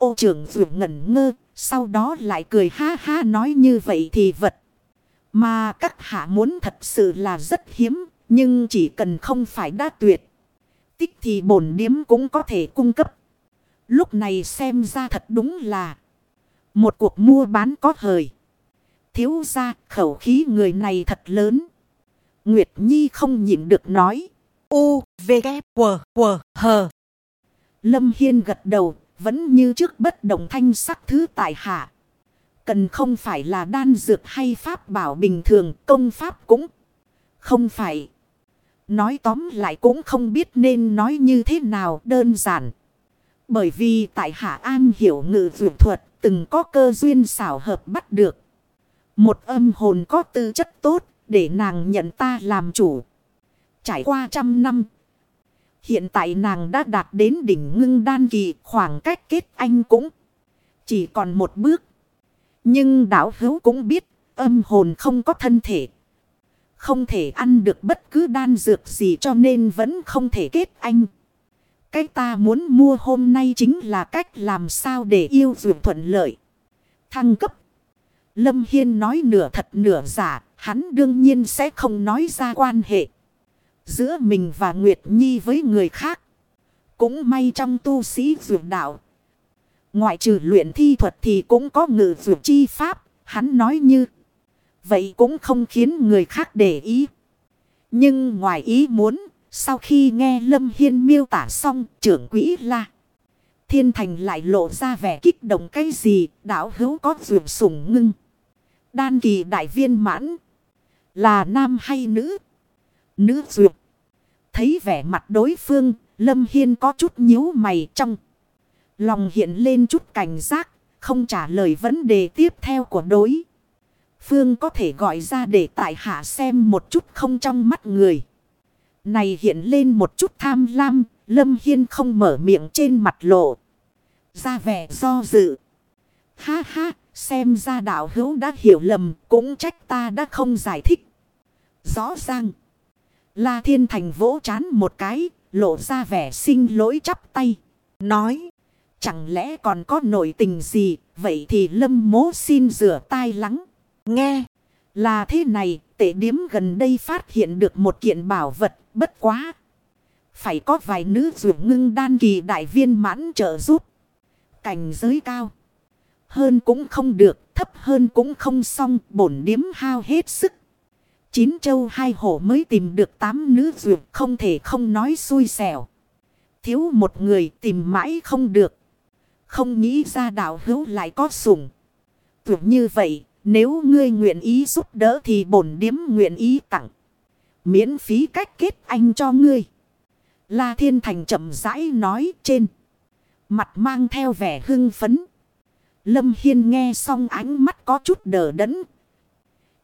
Ô trưởng vượt ngẩn ngơ, sau đó lại cười ha ha nói như vậy thì vật. Mà các hạ muốn thật sự là rất hiếm, nhưng chỉ cần không phải đa tuyệt. Tích thì bổn điếm cũng có thể cung cấp. Lúc này xem ra thật đúng là một cuộc mua bán có hời. Thiếu ra khẩu khí người này thật lớn. Nguyệt Nhi không nhịn được nói. U, V, K, W, W, H. Lâm Hiên gật đầu, vẫn như trước bất động thanh sắc thứ tại hạ. Cần không phải là đan dược hay pháp bảo bình thường, công pháp cũng không phải. Nói tóm lại cũng không biết nên nói như thế nào đơn giản. Bởi vì tại Hạ An hiểu ngự vượt thuật từng có cơ duyên xảo hợp bắt được. Một âm hồn có tư chất tốt để nàng nhận ta làm chủ. Trải qua trăm năm. Hiện tại nàng đã đạt đến đỉnh ngưng đan kỳ khoảng cách kết anh cũng chỉ còn một bước. Nhưng đảo hữu cũng biết âm hồn không có thân thể. Không thể ăn được bất cứ đan dược gì cho nên vẫn không thể kết anh. Cái ta muốn mua hôm nay chính là cách làm sao để yêu dược thuận lợi. Thăng cấp. Lâm Hiên nói nửa thật nửa giả, hắn đương nhiên sẽ không nói ra quan hệ. Giữa mình và Nguyệt Nhi với người khác. Cũng may trong tu sĩ dược đạo. Ngoại trừ luyện thi thuật thì cũng có ngự dược chi pháp. Hắn nói như. Vậy cũng không khiến người khác để ý. Nhưng ngoài ý muốn. Sau khi nghe Lâm Hiên miêu tả xong, trưởng quỹ la. Thiên thành lại lộ ra vẻ kích động cái gì. Đảo hữu có dược sủng ngưng. Đan kỳ đại viên mãn. Là nam hay nữ? Nữ dược. Thấy vẻ mặt đối phương. Lâm Hiên có chút nhíu mày trong. Lòng hiện lên chút cảnh giác. Không trả lời vấn đề tiếp theo của đối. Phương có thể gọi ra để tại hạ xem một chút không trong mắt người. Này hiện lên một chút tham lam. Lâm Hiên không mở miệng trên mặt lộ. Ra vẻ do dự. Ha ha, xem ra đạo hữu đã hiểu lầm, cũng trách ta đã không giải thích. Rõ ràng. La Thiên Thành vỗ chán một cái, lộ ra vẻ xin lỗi chắp tay. Nói, chẳng lẽ còn có nổi tình gì, vậy thì lâm mố xin rửa tai lắng. Nghe, là thế này, tệ điếm gần đây phát hiện được một kiện bảo vật, bất quá. Phải có vài nữ rượu ngưng đan kỳ đại viên mãn trợ giúp. Cảnh giới cao. Hơn cũng không được, thấp hơn cũng không xong, bổn điếm hao hết sức. Chín châu hai hổ mới tìm được tám nữ dược không thể không nói xui xẻo. Thiếu một người tìm mãi không được. Không nghĩ ra đạo hữu lại có sủng. Tưởng như vậy, nếu ngươi nguyện ý giúp đỡ thì bổn điếm nguyện ý tặng. Miễn phí cách kết anh cho ngươi. La Thiên Thành chậm rãi nói trên. Mặt mang theo vẻ hưng phấn. Lâm Hiên nghe xong ánh mắt có chút đờ đẫn.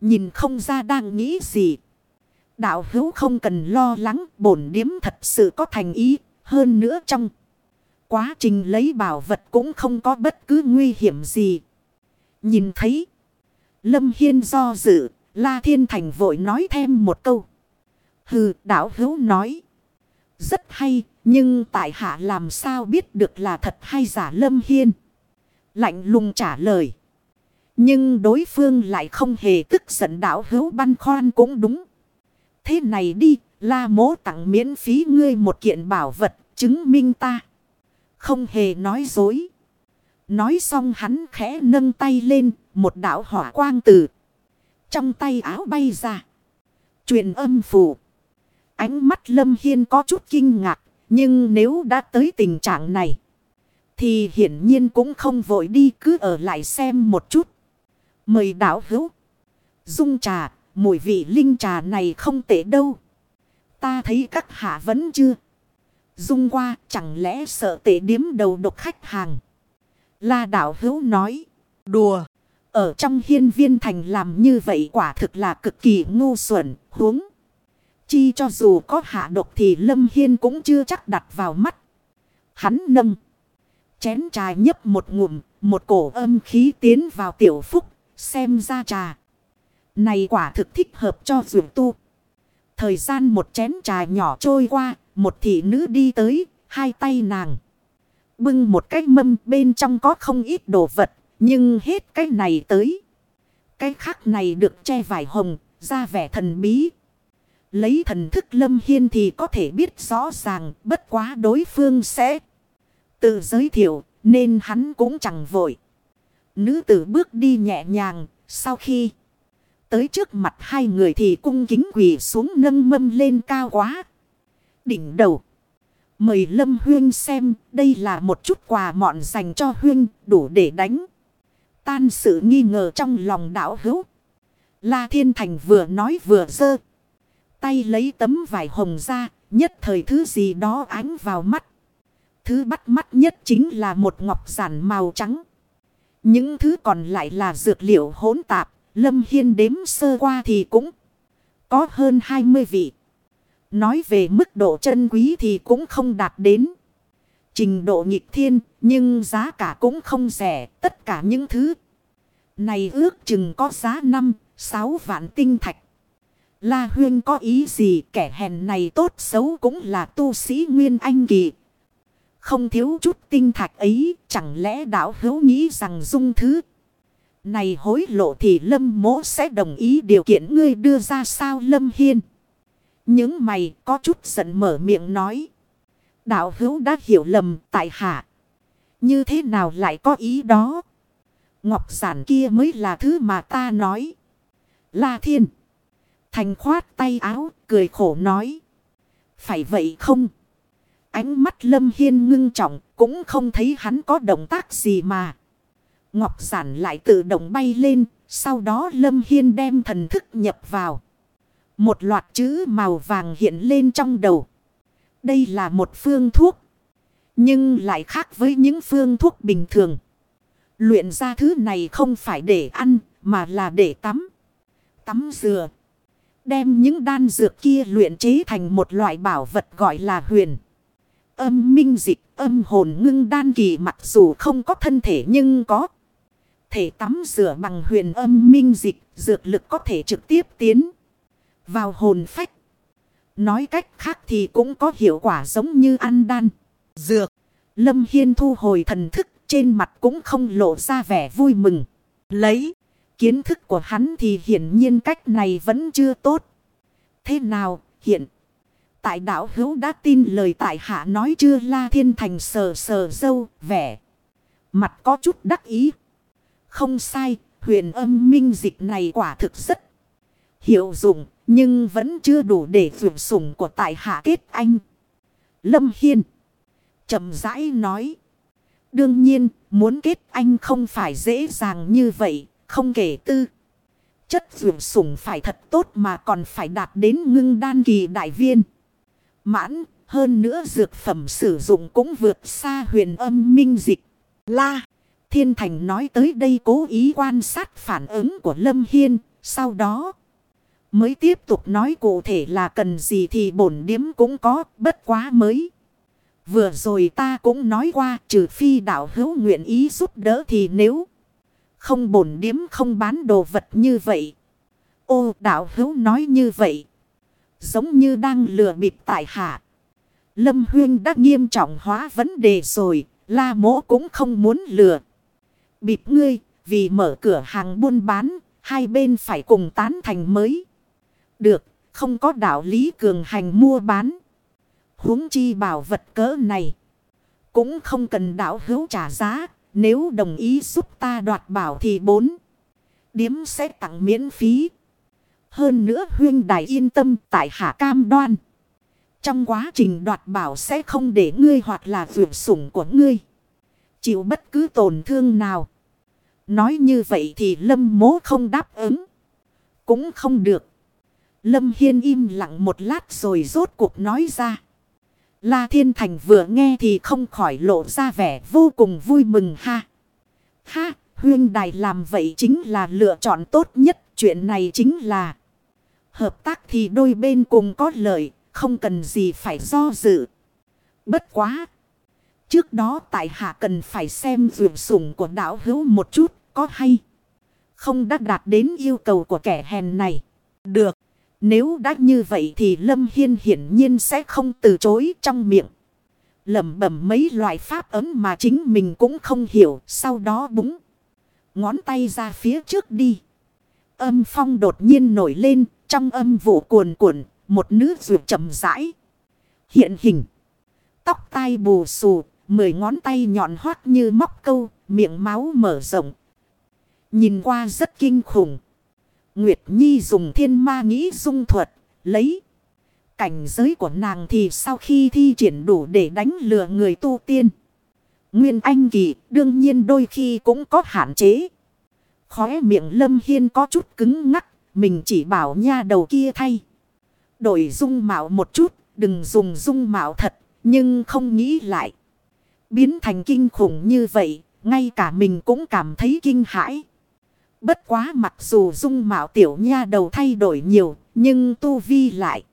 Nhìn không ra đang nghĩ gì. Đạo hữu không cần lo lắng, bổn điếm thật sự có thành ý. Hơn nữa trong quá trình lấy bảo vật cũng không có bất cứ nguy hiểm gì. Nhìn thấy. Lâm Hiên do dự. La Thiên Thành vội nói thêm một câu. Hừ, đạo hữu nói. Rất hay. Nhưng tại hạ làm sao biết được là thật hay giả Lâm Hiên. Lạnh lùng trả lời. Nhưng đối phương lại không hề tức giận đảo hữu băn khoăn cũng đúng. Thế này đi, la mố tặng miễn phí ngươi một kiện bảo vật, chứng minh ta. Không hề nói dối. Nói xong hắn khẽ nâng tay lên, một đảo hỏa quang từ. Trong tay áo bay ra. Truyền âm phủ. Ánh mắt Lâm Hiên có chút kinh ngạc, nhưng nếu đã tới tình trạng này. Thì hiển nhiên cũng không vội đi cứ ở lại xem một chút. Mời đảo hữu. Dung trà, mùi vị linh trà này không tệ đâu. Ta thấy các hạ vẫn chưa. Dung qua, chẳng lẽ sợ tệ điếm đầu độc khách hàng. La đảo hữu nói. Đùa. Ở trong hiên viên thành làm như vậy quả thực là cực kỳ ngu xuẩn, huống. Chi cho dù có hạ độc thì Lâm Hiên cũng chưa chắc đặt vào mắt. Hắn nâng. Chén trà nhấp một ngụm, một cổ âm khí tiến vào tiểu phúc, xem ra trà. Này quả thực thích hợp cho dù tu. Thời gian một chén trà nhỏ trôi qua, một thị nữ đi tới, hai tay nàng. Bưng một cái mâm bên trong có không ít đồ vật. Nhưng hết cái này tới. Cái khác này được che vải hồng, ra vẻ thần bí. Lấy thần thức lâm hiên thì có thể biết rõ ràng bất quá đối phương sẽ tự giới thiệu nên hắn cũng chẳng vội. Nữ tử bước đi nhẹ nhàng sau khi tới trước mặt hai người thì cung kính quỳ xuống nâng mâm lên cao quá. Đỉnh đầu. Mời Lâm Huyên xem đây là một chút quà mọn dành cho Huyên đủ để đánh. Tan sự nghi ngờ trong lòng đảo hữu. La Thiên Thành vừa nói vừa dơ. Tay lấy tấm vải hồng ra, nhất thời thứ gì đó ánh vào mắt. Thứ bắt mắt nhất chính là một ngọc giản màu trắng. Những thứ còn lại là dược liệu hỗn tạp, Lâm Hiên đếm sơ qua thì cũng có hơn 20 vị. Nói về mức độ chân quý thì cũng không đạt đến. Trình độ nghịch thiên, nhưng giá cả cũng không rẻ, tất cả những thứ này ước chừng có giá 5, 6 vạn tinh thạch. La Huyên có ý gì kẻ hèn này tốt xấu cũng là tu sĩ Nguyên Anh Kỳ. Không thiếu chút tinh thạch ấy, chẳng lẽ đạo hữu nghĩ rằng dung thứ. Này hối lộ thì Lâm mỗ sẽ đồng ý điều kiện ngươi đưa ra sao Lâm Hiên. Những mày có chút giận mở miệng nói. Đạo hữu đã hiểu lầm tại hạ. Như thế nào lại có ý đó? Ngọc giản kia mới là thứ mà ta nói. La thiên. Thành khoát tay áo, cười khổ nói. Phải vậy không? Ánh mắt lâm hiên ngưng trọng, cũng không thấy hắn có động tác gì mà. Ngọc giản lại tự động bay lên, sau đó lâm hiên đem thần thức nhập vào. Một loạt chữ màu vàng hiện lên trong đầu. Đây là một phương thuốc. Nhưng lại khác với những phương thuốc bình thường. Luyện ra thứ này không phải để ăn, mà là để tắm. Tắm dừa. Đem những đan dược kia luyện chế thành một loại bảo vật gọi là huyền. Âm minh dịch, âm hồn ngưng đan kỳ mặc dù không có thân thể nhưng có. Thể tắm rửa bằng huyền âm minh dịch, dược lực có thể trực tiếp tiến vào hồn phách. Nói cách khác thì cũng có hiệu quả giống như ăn đan. Dược. Lâm Hiên thu hồi thần thức trên mặt cũng không lộ ra vẻ vui mừng. Lấy kiến thức của hắn thì hiển nhiên cách này vẫn chưa tốt. Thế nào hiện? Tại đạo hữu đã tin lời tại hạ nói chưa la thiên thành sờ sờ dâu vẻ. Mặt có chút đắc ý. Không sai, huyền âm minh dịch này quả thực rất hiệu dụng. Nhưng vẫn chưa đủ để vượt sủng của tại hạ kết anh. Lâm Hiên. chậm rãi nói. Đương nhiên, muốn kết anh không phải dễ dàng như vậy, không kể tư. Chất vượt sủng phải thật tốt mà còn phải đạt đến ngưng đan kỳ đại viên. Mãn, hơn nữa dược phẩm sử dụng cũng vượt xa huyền âm minh dịch. La, Thiên Thành nói tới đây cố ý quan sát phản ứng của Lâm Hiên, sau đó... Mới tiếp tục nói cụ thể là cần gì thì bổn điếm cũng có, bất quá mới. Vừa rồi ta cũng nói qua trừ phi đạo hữu nguyện ý giúp đỡ thì nếu không bổn điếm không bán đồ vật như vậy. Ô đạo hữu nói như vậy. Giống như đang lừa bịp tại hạ. Lâm Huyên đã nghiêm trọng hóa vấn đề rồi. La mỗ cũng không muốn lừa. Bịp ngươi vì mở cửa hàng buôn bán. Hai bên phải cùng tán thành mới. Được, không có đạo lý cường hành mua bán. huống chi bảo vật cỡ này. Cũng không cần đạo hữu trả giá. Nếu đồng ý giúp ta đoạt bảo thì bốn. Điếm sẽ tặng miễn phí. Hơn nữa huyên đài yên tâm tại hạ cam đoan. Trong quá trình đoạt bảo sẽ không để ngươi hoặc là vượt sủng của ngươi. Chịu bất cứ tổn thương nào. Nói như vậy thì lâm mố không đáp ứng. Cũng không được. Lâm Hiên im lặng một lát rồi rốt cuộc nói ra. La Thiên Thành vừa nghe thì không khỏi lộ ra vẻ vô cùng vui mừng ha. Ha, huyên đài làm vậy chính là lựa chọn tốt nhất. Chuyện này chính là hợp tác thì đôi bên cùng có lợi, không cần gì phải do dự. Bất quá. Trước đó tại hạ cần phải xem vượt sủng của đảo hữu một chút, có hay. Không đã đạt đến yêu cầu của kẻ hèn này. Được. Nếu đã như vậy thì Lâm Hiên hiển nhiên sẽ không từ chối trong miệng. lẩm bẩm mấy loại pháp ấm mà chính mình cũng không hiểu. Sau đó búng. Ngón tay ra phía trước đi. Âm phong đột nhiên nổi lên. Trong âm vụ cuồn cuộn. Một nữ ruột chậm rãi. Hiện hình. Tóc tai bù xù. Mười ngón tay nhọn hoắt như móc câu. Miệng máu mở rộng. Nhìn qua rất kinh khủng. Nguyệt Nhi dùng thiên ma nghĩ dung thuật. Lấy. Cảnh giới của nàng thì sau khi thi triển đủ để đánh lừa người tu tiên. Nguyên Anh Kỳ, đương nhiên đôi khi cũng có hạn chế. Khóe miệng Lâm Hiên có chút cứng ngắc. Mình chỉ bảo nha đầu kia thay. Đổi dung mạo một chút. Đừng dùng dung mạo thật. Nhưng không nghĩ lại. Biến thành kinh khủng như vậy. Ngay cả mình cũng cảm thấy kinh hãi. Bất quá mặc dù dung mạo tiểu nha đầu thay đổi nhiều. Nhưng tu vi lại.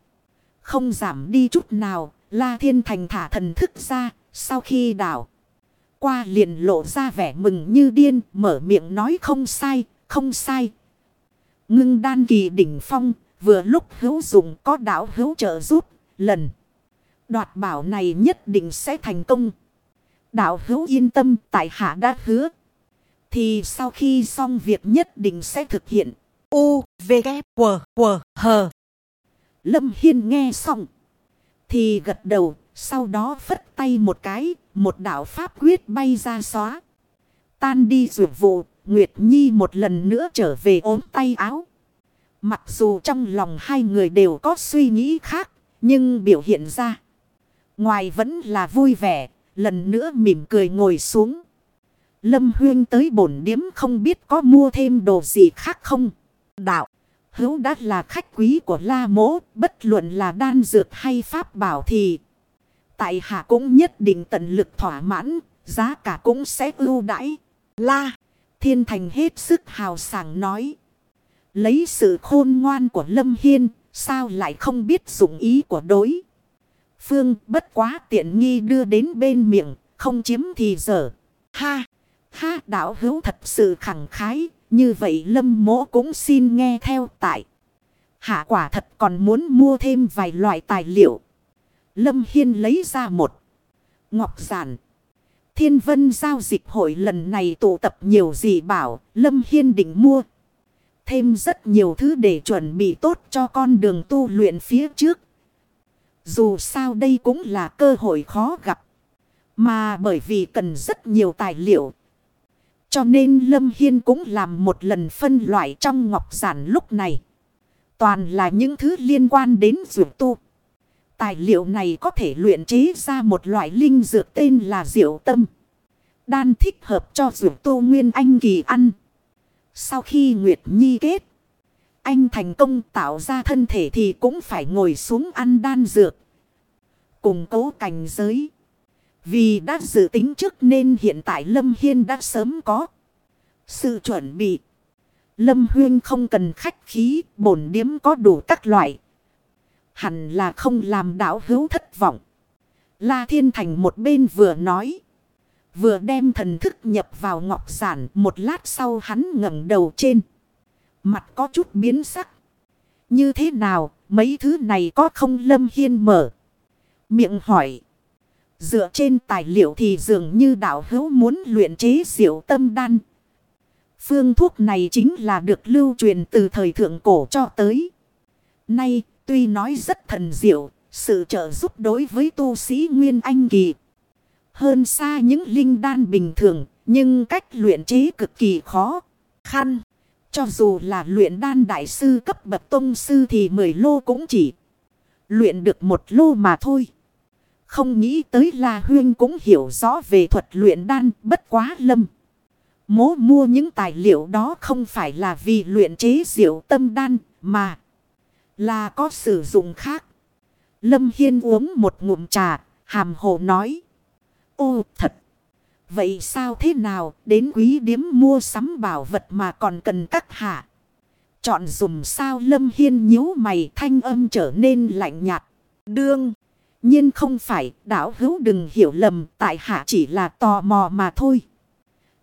Không giảm đi chút nào. La Thiên Thành thả thần thức ra. Sau khi đảo. Qua liền lộ ra vẻ mừng như điên. Mở miệng nói không sai. Không sai. Ngưng đan kỳ đỉnh phong. Vừa lúc hữu dụng có đảo hữu trợ giúp. Lần. Đoạt bảo này nhất định sẽ thành công. Đạo hữu yên tâm tại hạ đã hứa. Thì sau khi xong việc nhất định sẽ thực hiện. U, V, K, W, W, H. Lâm Hiên nghe xong. Thì gật đầu. Sau đó phất tay một cái. Một đạo pháp quyết bay ra xóa. Tan đi rượu vụ. Nguyệt Nhi một lần nữa trở về ốm tay áo. Mặc dù trong lòng hai người đều có suy nghĩ khác. Nhưng biểu hiện ra. Ngoài vẫn là vui vẻ. Lần nữa mỉm cười ngồi xuống. Lâm Huyên tới bổn điếm không biết có mua thêm đồ gì khác không? Đạo, hữu đã là khách quý của La Mỗ, bất luận là đan dược hay pháp bảo thì... Tại hạ cũng nhất định tận lực thỏa mãn, giá cả cũng sẽ ưu đãi. La, thiên thành hết sức hào sảng nói. Lấy sự khôn ngoan của Lâm Hiên, sao lại không biết dụng ý của đối. Phương bất quá tiện nghi đưa đến bên miệng, không chiếm thì dở. Ha! Ha đạo hữu thật sự khẳng khái, như vậy lâm mỗ cũng xin nghe theo tại. Hạ quả thật còn muốn mua thêm vài loại tài liệu. Lâm Hiên lấy ra một ngọc giản. Thiên vân giao dịch hội lần này tụ tập nhiều gì bảo, Lâm Hiên định mua. Thêm rất nhiều thứ để chuẩn bị tốt cho con đường tu luyện phía trước. Dù sao đây cũng là cơ hội khó gặp. Mà bởi vì cần rất nhiều tài liệu cho nên Lâm Hiên cũng làm một lần phân loại trong ngọc giản lúc này. Toàn là những thứ liên quan đến dược tu. Tài liệu này có thể luyện chế ra một loại linh dược tên là diệu tâm. Đan thích hợp cho dược tu nguyên anh kỳ ăn. Sau khi Nguyệt Nhi kết. Anh thành công tạo ra thân thể thì cũng phải ngồi xuống ăn đan dược. Cùng cố cảnh giới. Vì đã dự tính trước nên hiện tại Lâm Hiên đã sớm có. Sự chuẩn bị. Lâm Huyên không cần khách khí, bổn điếm có đủ các loại. Hẳn là không làm đảo hữu thất vọng. La Thiên Thành một bên vừa nói. Vừa đem thần thức nhập vào ngọc giản một lát sau hắn ngẩng đầu trên. Mặt có chút biến sắc. Như thế nào, mấy thứ này có không Lâm Hiên mở? Miệng hỏi. Dựa trên tài liệu thì dường như đạo hữu muốn luyện chế diệu tâm đan. Phương thuốc này chính là được lưu truyền từ thời thượng cổ cho tới. Nay, tuy nói rất thần diệu, sự trợ giúp đối với tu sĩ Nguyên Anh Kỳ. Hơn xa những linh đan bình thường, nhưng cách luyện chế cực kỳ khó, khăn. Cho dù là luyện đan đại sư cấp bậc tông sư thì 10 lô cũng chỉ luyện được một lô mà thôi. Không nghĩ tới là Huyên cũng hiểu rõ về thuật luyện đan bất quá lâm. Mố mua những tài liệu đó không phải là vì luyện chế diệu tâm đan mà là có sử dụng khác. Lâm Hiên uống một ngụm trà, hàm hồ nói. Ô thật! Vậy sao thế nào đến quý điếm mua sắm bảo vật mà còn cần các hạ? Chọn dùng sao Lâm Hiên nhíu mày thanh âm trở nên lạnh nhạt. Đương! nhiên không phải, đảo hữu đừng hiểu lầm, tại hạ chỉ là tò mò mà thôi.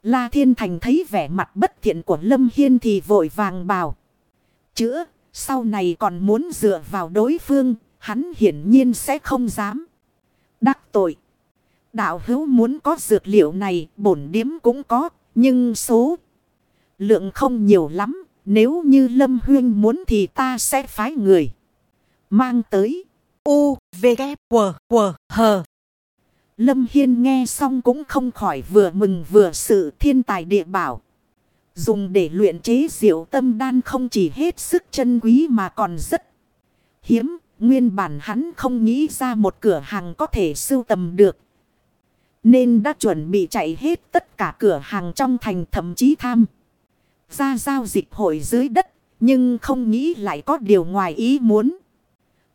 La Thiên Thành thấy vẻ mặt bất thiện của Lâm Hiên thì vội vàng bảo. Chữa, sau này còn muốn dựa vào đối phương, hắn hiển nhiên sẽ không dám. Đắc tội. Đạo hữu muốn có dược liệu này bổn điếm cũng có. Nhưng số lượng không nhiều lắm. Nếu như Lâm Huyên muốn thì ta sẽ phái người. Mang tới. U, V, K, W, W, H. Lâm Hiên nghe xong cũng không khỏi vừa mừng vừa sự thiên tài địa bảo. Dùng để luyện chế diệu tâm đan không chỉ hết sức chân quý mà còn rất hiếm. Nguyên bản hắn không nghĩ ra một cửa hàng có thể sưu tầm được. Nên đã chuẩn bị chạy hết tất cả cửa hàng trong thành thậm chí tham. Ra giao dịch hội dưới đất. Nhưng không nghĩ lại có điều ngoài ý muốn.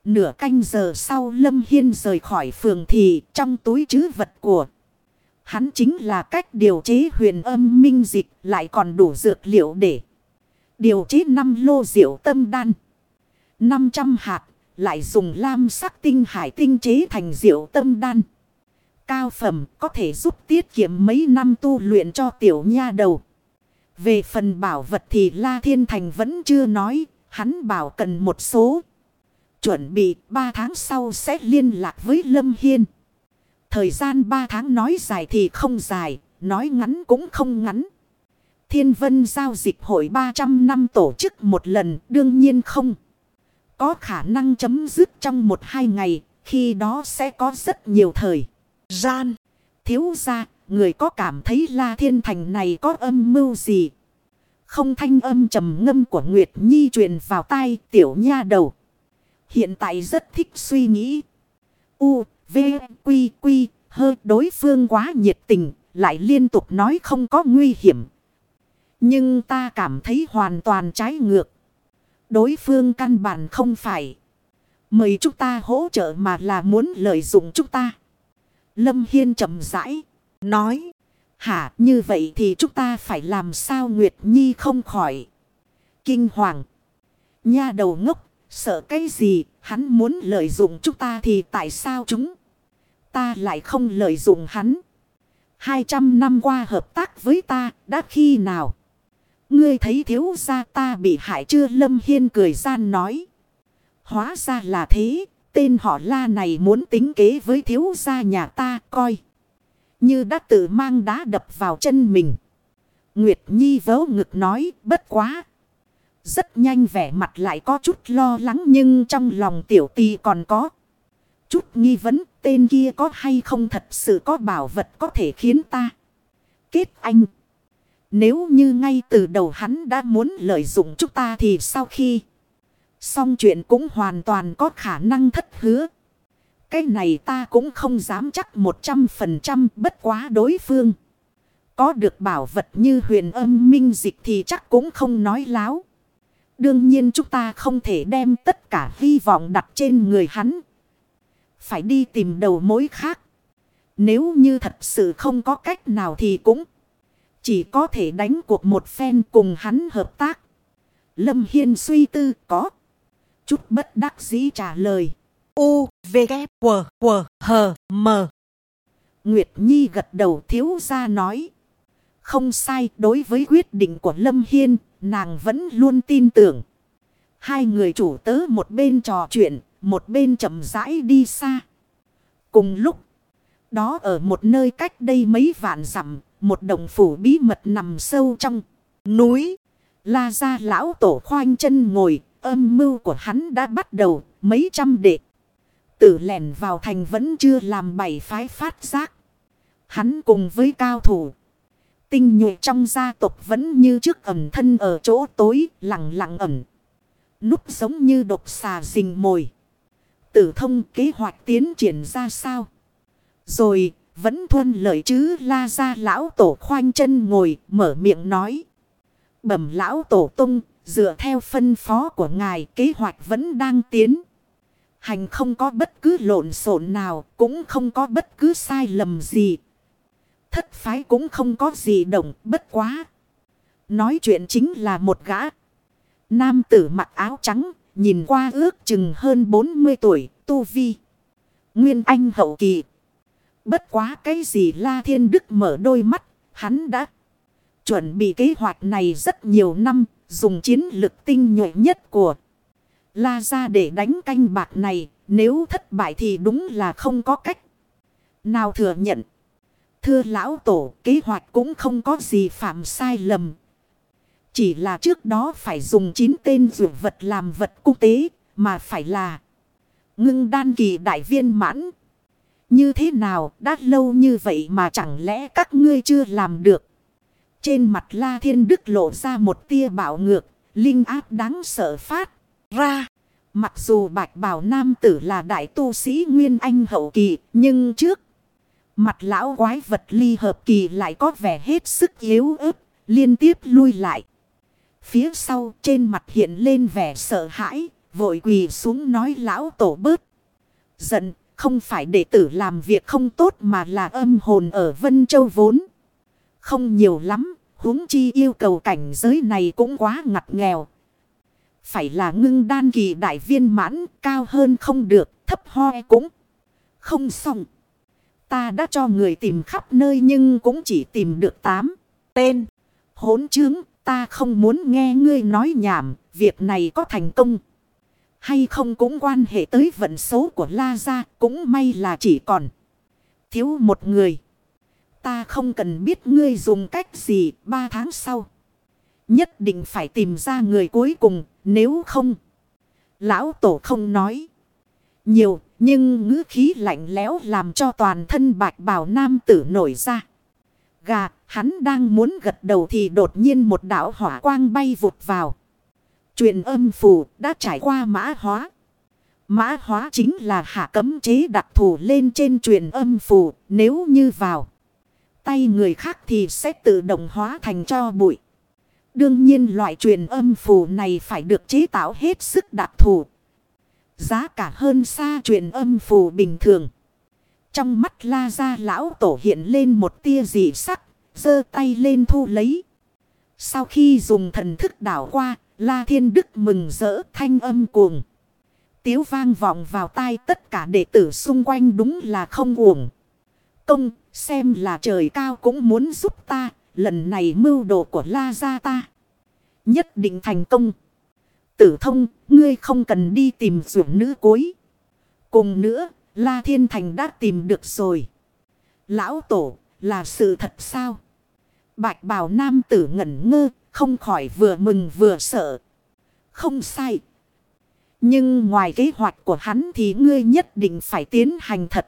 Nửa canh giờ sau Lâm Hiên rời khỏi phường thì trong túi chứ vật của. Hắn chính là cách điều chế huyền âm minh dịch lại còn đủ dược liệu để điều chế 5 lô rượu tâm đan. 500 hạt lại dùng lam sắc tinh hải tinh chế thành rượu tâm đan. Cao phẩm có thể giúp tiết kiệm mấy năm tu luyện cho tiểu nha đầu. Về phần bảo vật thì La Thiên Thành vẫn chưa nói, hắn bảo cần một số. Chuẩn bị 3 tháng sau sẽ liên lạc với Lâm Hiên. Thời gian 3 tháng nói dài thì không dài, nói ngắn cũng không ngắn. Thiên vân giao dịch hội 300 năm tổ chức một lần đương nhiên không. Có khả năng chấm dứt trong một hai ngày, khi đó sẽ có rất nhiều thời. Gian, thiếu ra, người có cảm thấy La Thiên Thành này có âm mưu gì? Không thanh âm trầm ngâm của Nguyệt Nhi truyền vào tai tiểu nha đầu. Hiện tại rất thích suy nghĩ. U, V, Quy, Quy, hơ đối phương quá nhiệt tình, lại liên tục nói không có nguy hiểm. Nhưng ta cảm thấy hoàn toàn trái ngược. Đối phương căn bản không phải. Mời chúng ta hỗ trợ mà là muốn lợi dụng chúng ta. Lâm Hiên chậm rãi. Nói. Hả như vậy thì chúng ta phải làm sao Nguyệt Nhi không khỏi. Kinh hoàng. Nha đầu ngốc. Sợ cái gì hắn muốn lợi dụng chúng ta thì tại sao chúng ta lại không lợi dụng hắn. 200 năm qua hợp tác với ta đã khi nào? Ngươi thấy thiếu gia ta bị hại chưa Lâm Hiên cười gian nói. Hóa ra là thế, tên họ la này muốn tính kế với thiếu gia nhà ta coi. Như đã tự mang đá đập vào chân mình. Nguyệt Nhi vớ ngực nói bất quá. Rất nhanh vẻ mặt lại có chút lo lắng nhưng trong lòng tiểu tì còn có. Chút nghi vấn tên kia có hay không thật sự có bảo vật có thể khiến ta. Kết anh. Nếu như ngay từ đầu hắn đã muốn lợi dụng chúng ta thì sau khi xong chuyện cũng hoàn toàn có khả năng thất hứa. Cái này ta cũng không dám chắc một trăm phần trăm, bất quá đối phương. Có được bảo vật như huyền âm minh dịch thì chắc cũng không nói láo. Đương nhiên chúng ta không thể đem tất cả hy vọng đặt trên người hắn. Phải đi tìm đầu mối khác. Nếu như thật sự không có cách nào thì cũng chỉ có thể đánh cuộc một phen cùng hắn hợp tác. Lâm Hiên suy tư có. Chút bất đắc dĩ trả lời. U, V, K, W, W, H, M. Nguyệt Nhi gật đầu thiếu ra nói. Không sai đối với quyết định của Lâm Hiên, nàng vẫn luôn tin tưởng. Hai người chủ tớ một bên trò chuyện, một bên chậm rãi đi xa. Cùng lúc, đó ở một nơi cách đây mấy vạn dặm một đồng phủ bí mật nằm sâu trong núi. La ra lão tổ khoanh chân ngồi, âm mưu của hắn đã bắt đầu, mấy trăm đệ. Tử lẻn vào thành vẫn chưa làm bảy phái phát giác. Hắn cùng với cao thủ. Tinh nhuệ trong gia tộc vẫn như trước ẩm thân ở chỗ tối, lặng lặng ẩm. Núp giống như độc xà rình mồi. Tử thông kế hoạch tiến triển ra sao? Rồi, vẫn thuân lợi chứ, la ra lão tổ khoanh chân ngồi, mở miệng nói. Bẩm lão tổ tung, dựa theo phân phó của ngài, kế hoạch vẫn đang tiến. Hành không có bất cứ lộn xộn nào, cũng không có bất cứ sai lầm gì. Thất phái cũng không có gì động, bất quá. Nói chuyện chính là một gã. Nam tử mặc áo trắng nhìn qua ước chừng hơn 40 tuổi tu vi. Nguyên Anh hậu kỳ. Bất quá cái gì La Thiên Đức mở đôi mắt, hắn đã chuẩn bị kế hoạch này rất nhiều năm, dùng chiến lực tinh nhuệ nhất của La ra để đánh canh bạc này, nếu thất bại thì đúng là không có cách nào thừa nhận. Thưa lão tổ, kế hoạch cũng không có gì phạm sai lầm. Chỉ là trước đó phải dùng 9 tên dụ vật làm vật cung tế, mà phải là ngưng đan kỳ đại viên mãn. Như thế nào đã lâu như vậy mà chẳng lẽ các ngươi chưa làm được. Trên mặt La Thiên Đức lộ ra một tia bạo ngược, linh áp đáng sợ phát ra. Mặc dù bạch bảo nam tử là đại tu sĩ Nguyên Anh hậu kỳ, nhưng trước mặt lão quái vật ly hợp kỳ lại có vẻ hết sức yếu ớt, liên tiếp lui lại. Phía sau trên mặt hiện lên vẻ sợ hãi, vội quỳ xuống nói lão tổ bớt. Giận, không phải đệ tử làm việc không tốt mà là âm hồn ở Vân Châu vốn. Không nhiều lắm, huống chi yêu cầu cảnh giới này cũng quá ngặt nghèo. Phải là ngưng đan kỳ đại viên mãn, cao hơn không được, thấp hoe cũng không xong. Ta đã cho người tìm khắp nơi nhưng cũng chỉ tìm được tám tên. Hốn chứng, ta không muốn nghe ngươi nói nhảm, việc này có thành công. Hay không cũng quan hệ tới vận số của La Gia, cũng may là chỉ còn. Thiếu một người. Ta không cần biết ngươi dùng cách gì ba tháng sau. Nhất định phải tìm ra người cuối cùng, nếu không. Lão Tổ không nói. Nhiều, nhưng ngữ khí lạnh lẽo làm cho toàn thân bạch bào nam tử nổi ra. Gà, hắn đang muốn gật đầu thì đột nhiên một đạo hỏa quang bay vụt vào. Truyền âm phù đã trải qua mã hóa. Mã hóa chính là hạ cấm chế đặc thù lên trên truyền âm phù nếu như vào. Tay người khác thì sẽ tự động hóa thành cho bụi. Đương nhiên loại truyền âm phù này phải được chế tạo hết sức đặc thù. Giá cả hơn xa truyền âm phù bình thường. Trong mắt la ra lão tổ hiện lên một tia dị sắc, giơ tay lên thu lấy. Sau khi dùng thần thức đảo qua, La Thiên Đức mừng rỡ thanh âm cuồng. Tiếu vang vọng vào tai tất cả đệ tử xung quanh đúng là không uổng. Công, xem là trời cao cũng muốn giúp ta, lần này mưu đồ của La Gia ta. Nhất định thành công. Tử thông, ngươi không cần đi tìm dưỡng nữ cuối. Cùng nữa, La Thiên Thành đã tìm được rồi. Lão Tổ, là sự thật sao? Bạch bào nam tử ngẩn ngơ, không khỏi vừa mừng vừa sợ. Không sai. Nhưng ngoài kế hoạch của hắn thì ngươi nhất định phải tiến hành thật.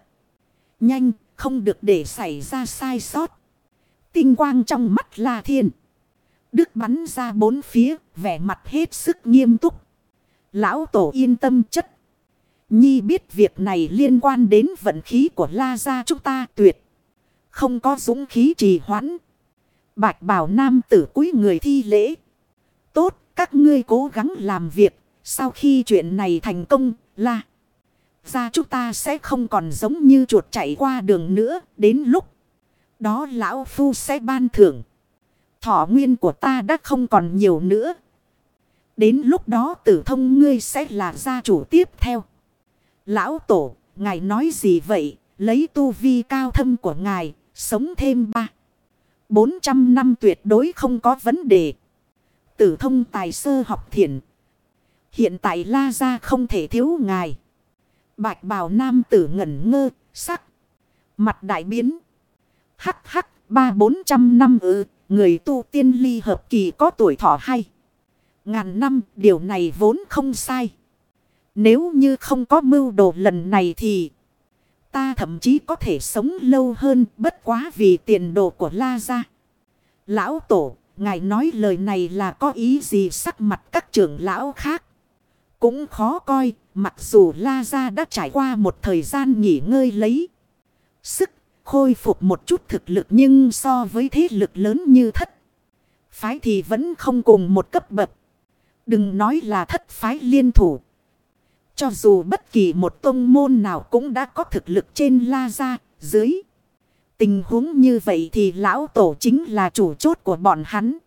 Nhanh, không được để xảy ra sai sót. Tinh quang trong mắt La Thiên. Đức bắn ra bốn phía, vẻ mặt hết sức nghiêm túc. Lão Tổ yên tâm chất. Nhi biết việc này liên quan đến vận khí của La Gia chúng ta tuyệt. Không có dũng khí trì hoãn. Bạch bảo nam tử cúi người thi lễ. Tốt, các ngươi cố gắng làm việc. Sau khi chuyện này thành công, là Gia chúng ta sẽ không còn giống như chuột chạy qua đường nữa. Đến lúc đó lão phu sẽ ban thưởng. Thọ nguyên của ta đã không còn nhiều nữa. Đến lúc đó tử thông ngươi sẽ là gia chủ tiếp theo. Lão tổ, ngài nói gì vậy? Lấy tu vi cao thâm của ngài, sống thêm ba bốn trăm năm tuyệt đối không có vấn đề. Tử thông tài sơ học thiền. Hiện tại la gia không thể thiếu ngài. Bạch bào nam tử ngẩn ngơ, sắc. Mặt đại biến. Hắc hắc, ba bốn trăm năm ư, người tu tiên ly hợp kỳ có tuổi thọ hay. Ngàn năm, điều này vốn không sai. Nếu như không có mưu đồ lần này thì ta thậm chí có thể sống lâu hơn bất quá vì tiền đồ của La Gia. Lão Tổ, ngài nói lời này là có ý gì sắc mặt các trưởng lão khác. Cũng khó coi, mặc dù La Gia đã trải qua một thời gian nghỉ ngơi lấy. Sức khôi phục một chút thực lực nhưng so với thế lực lớn như thất. Phái thì vẫn không cùng một cấp bậc. Đừng nói là thất phái liên thủ. Cho dù bất kỳ một tông môn nào cũng đã có thực lực trên la ra, dưới. Tình huống như vậy thì lão tổ chính là chủ chốt của bọn hắn.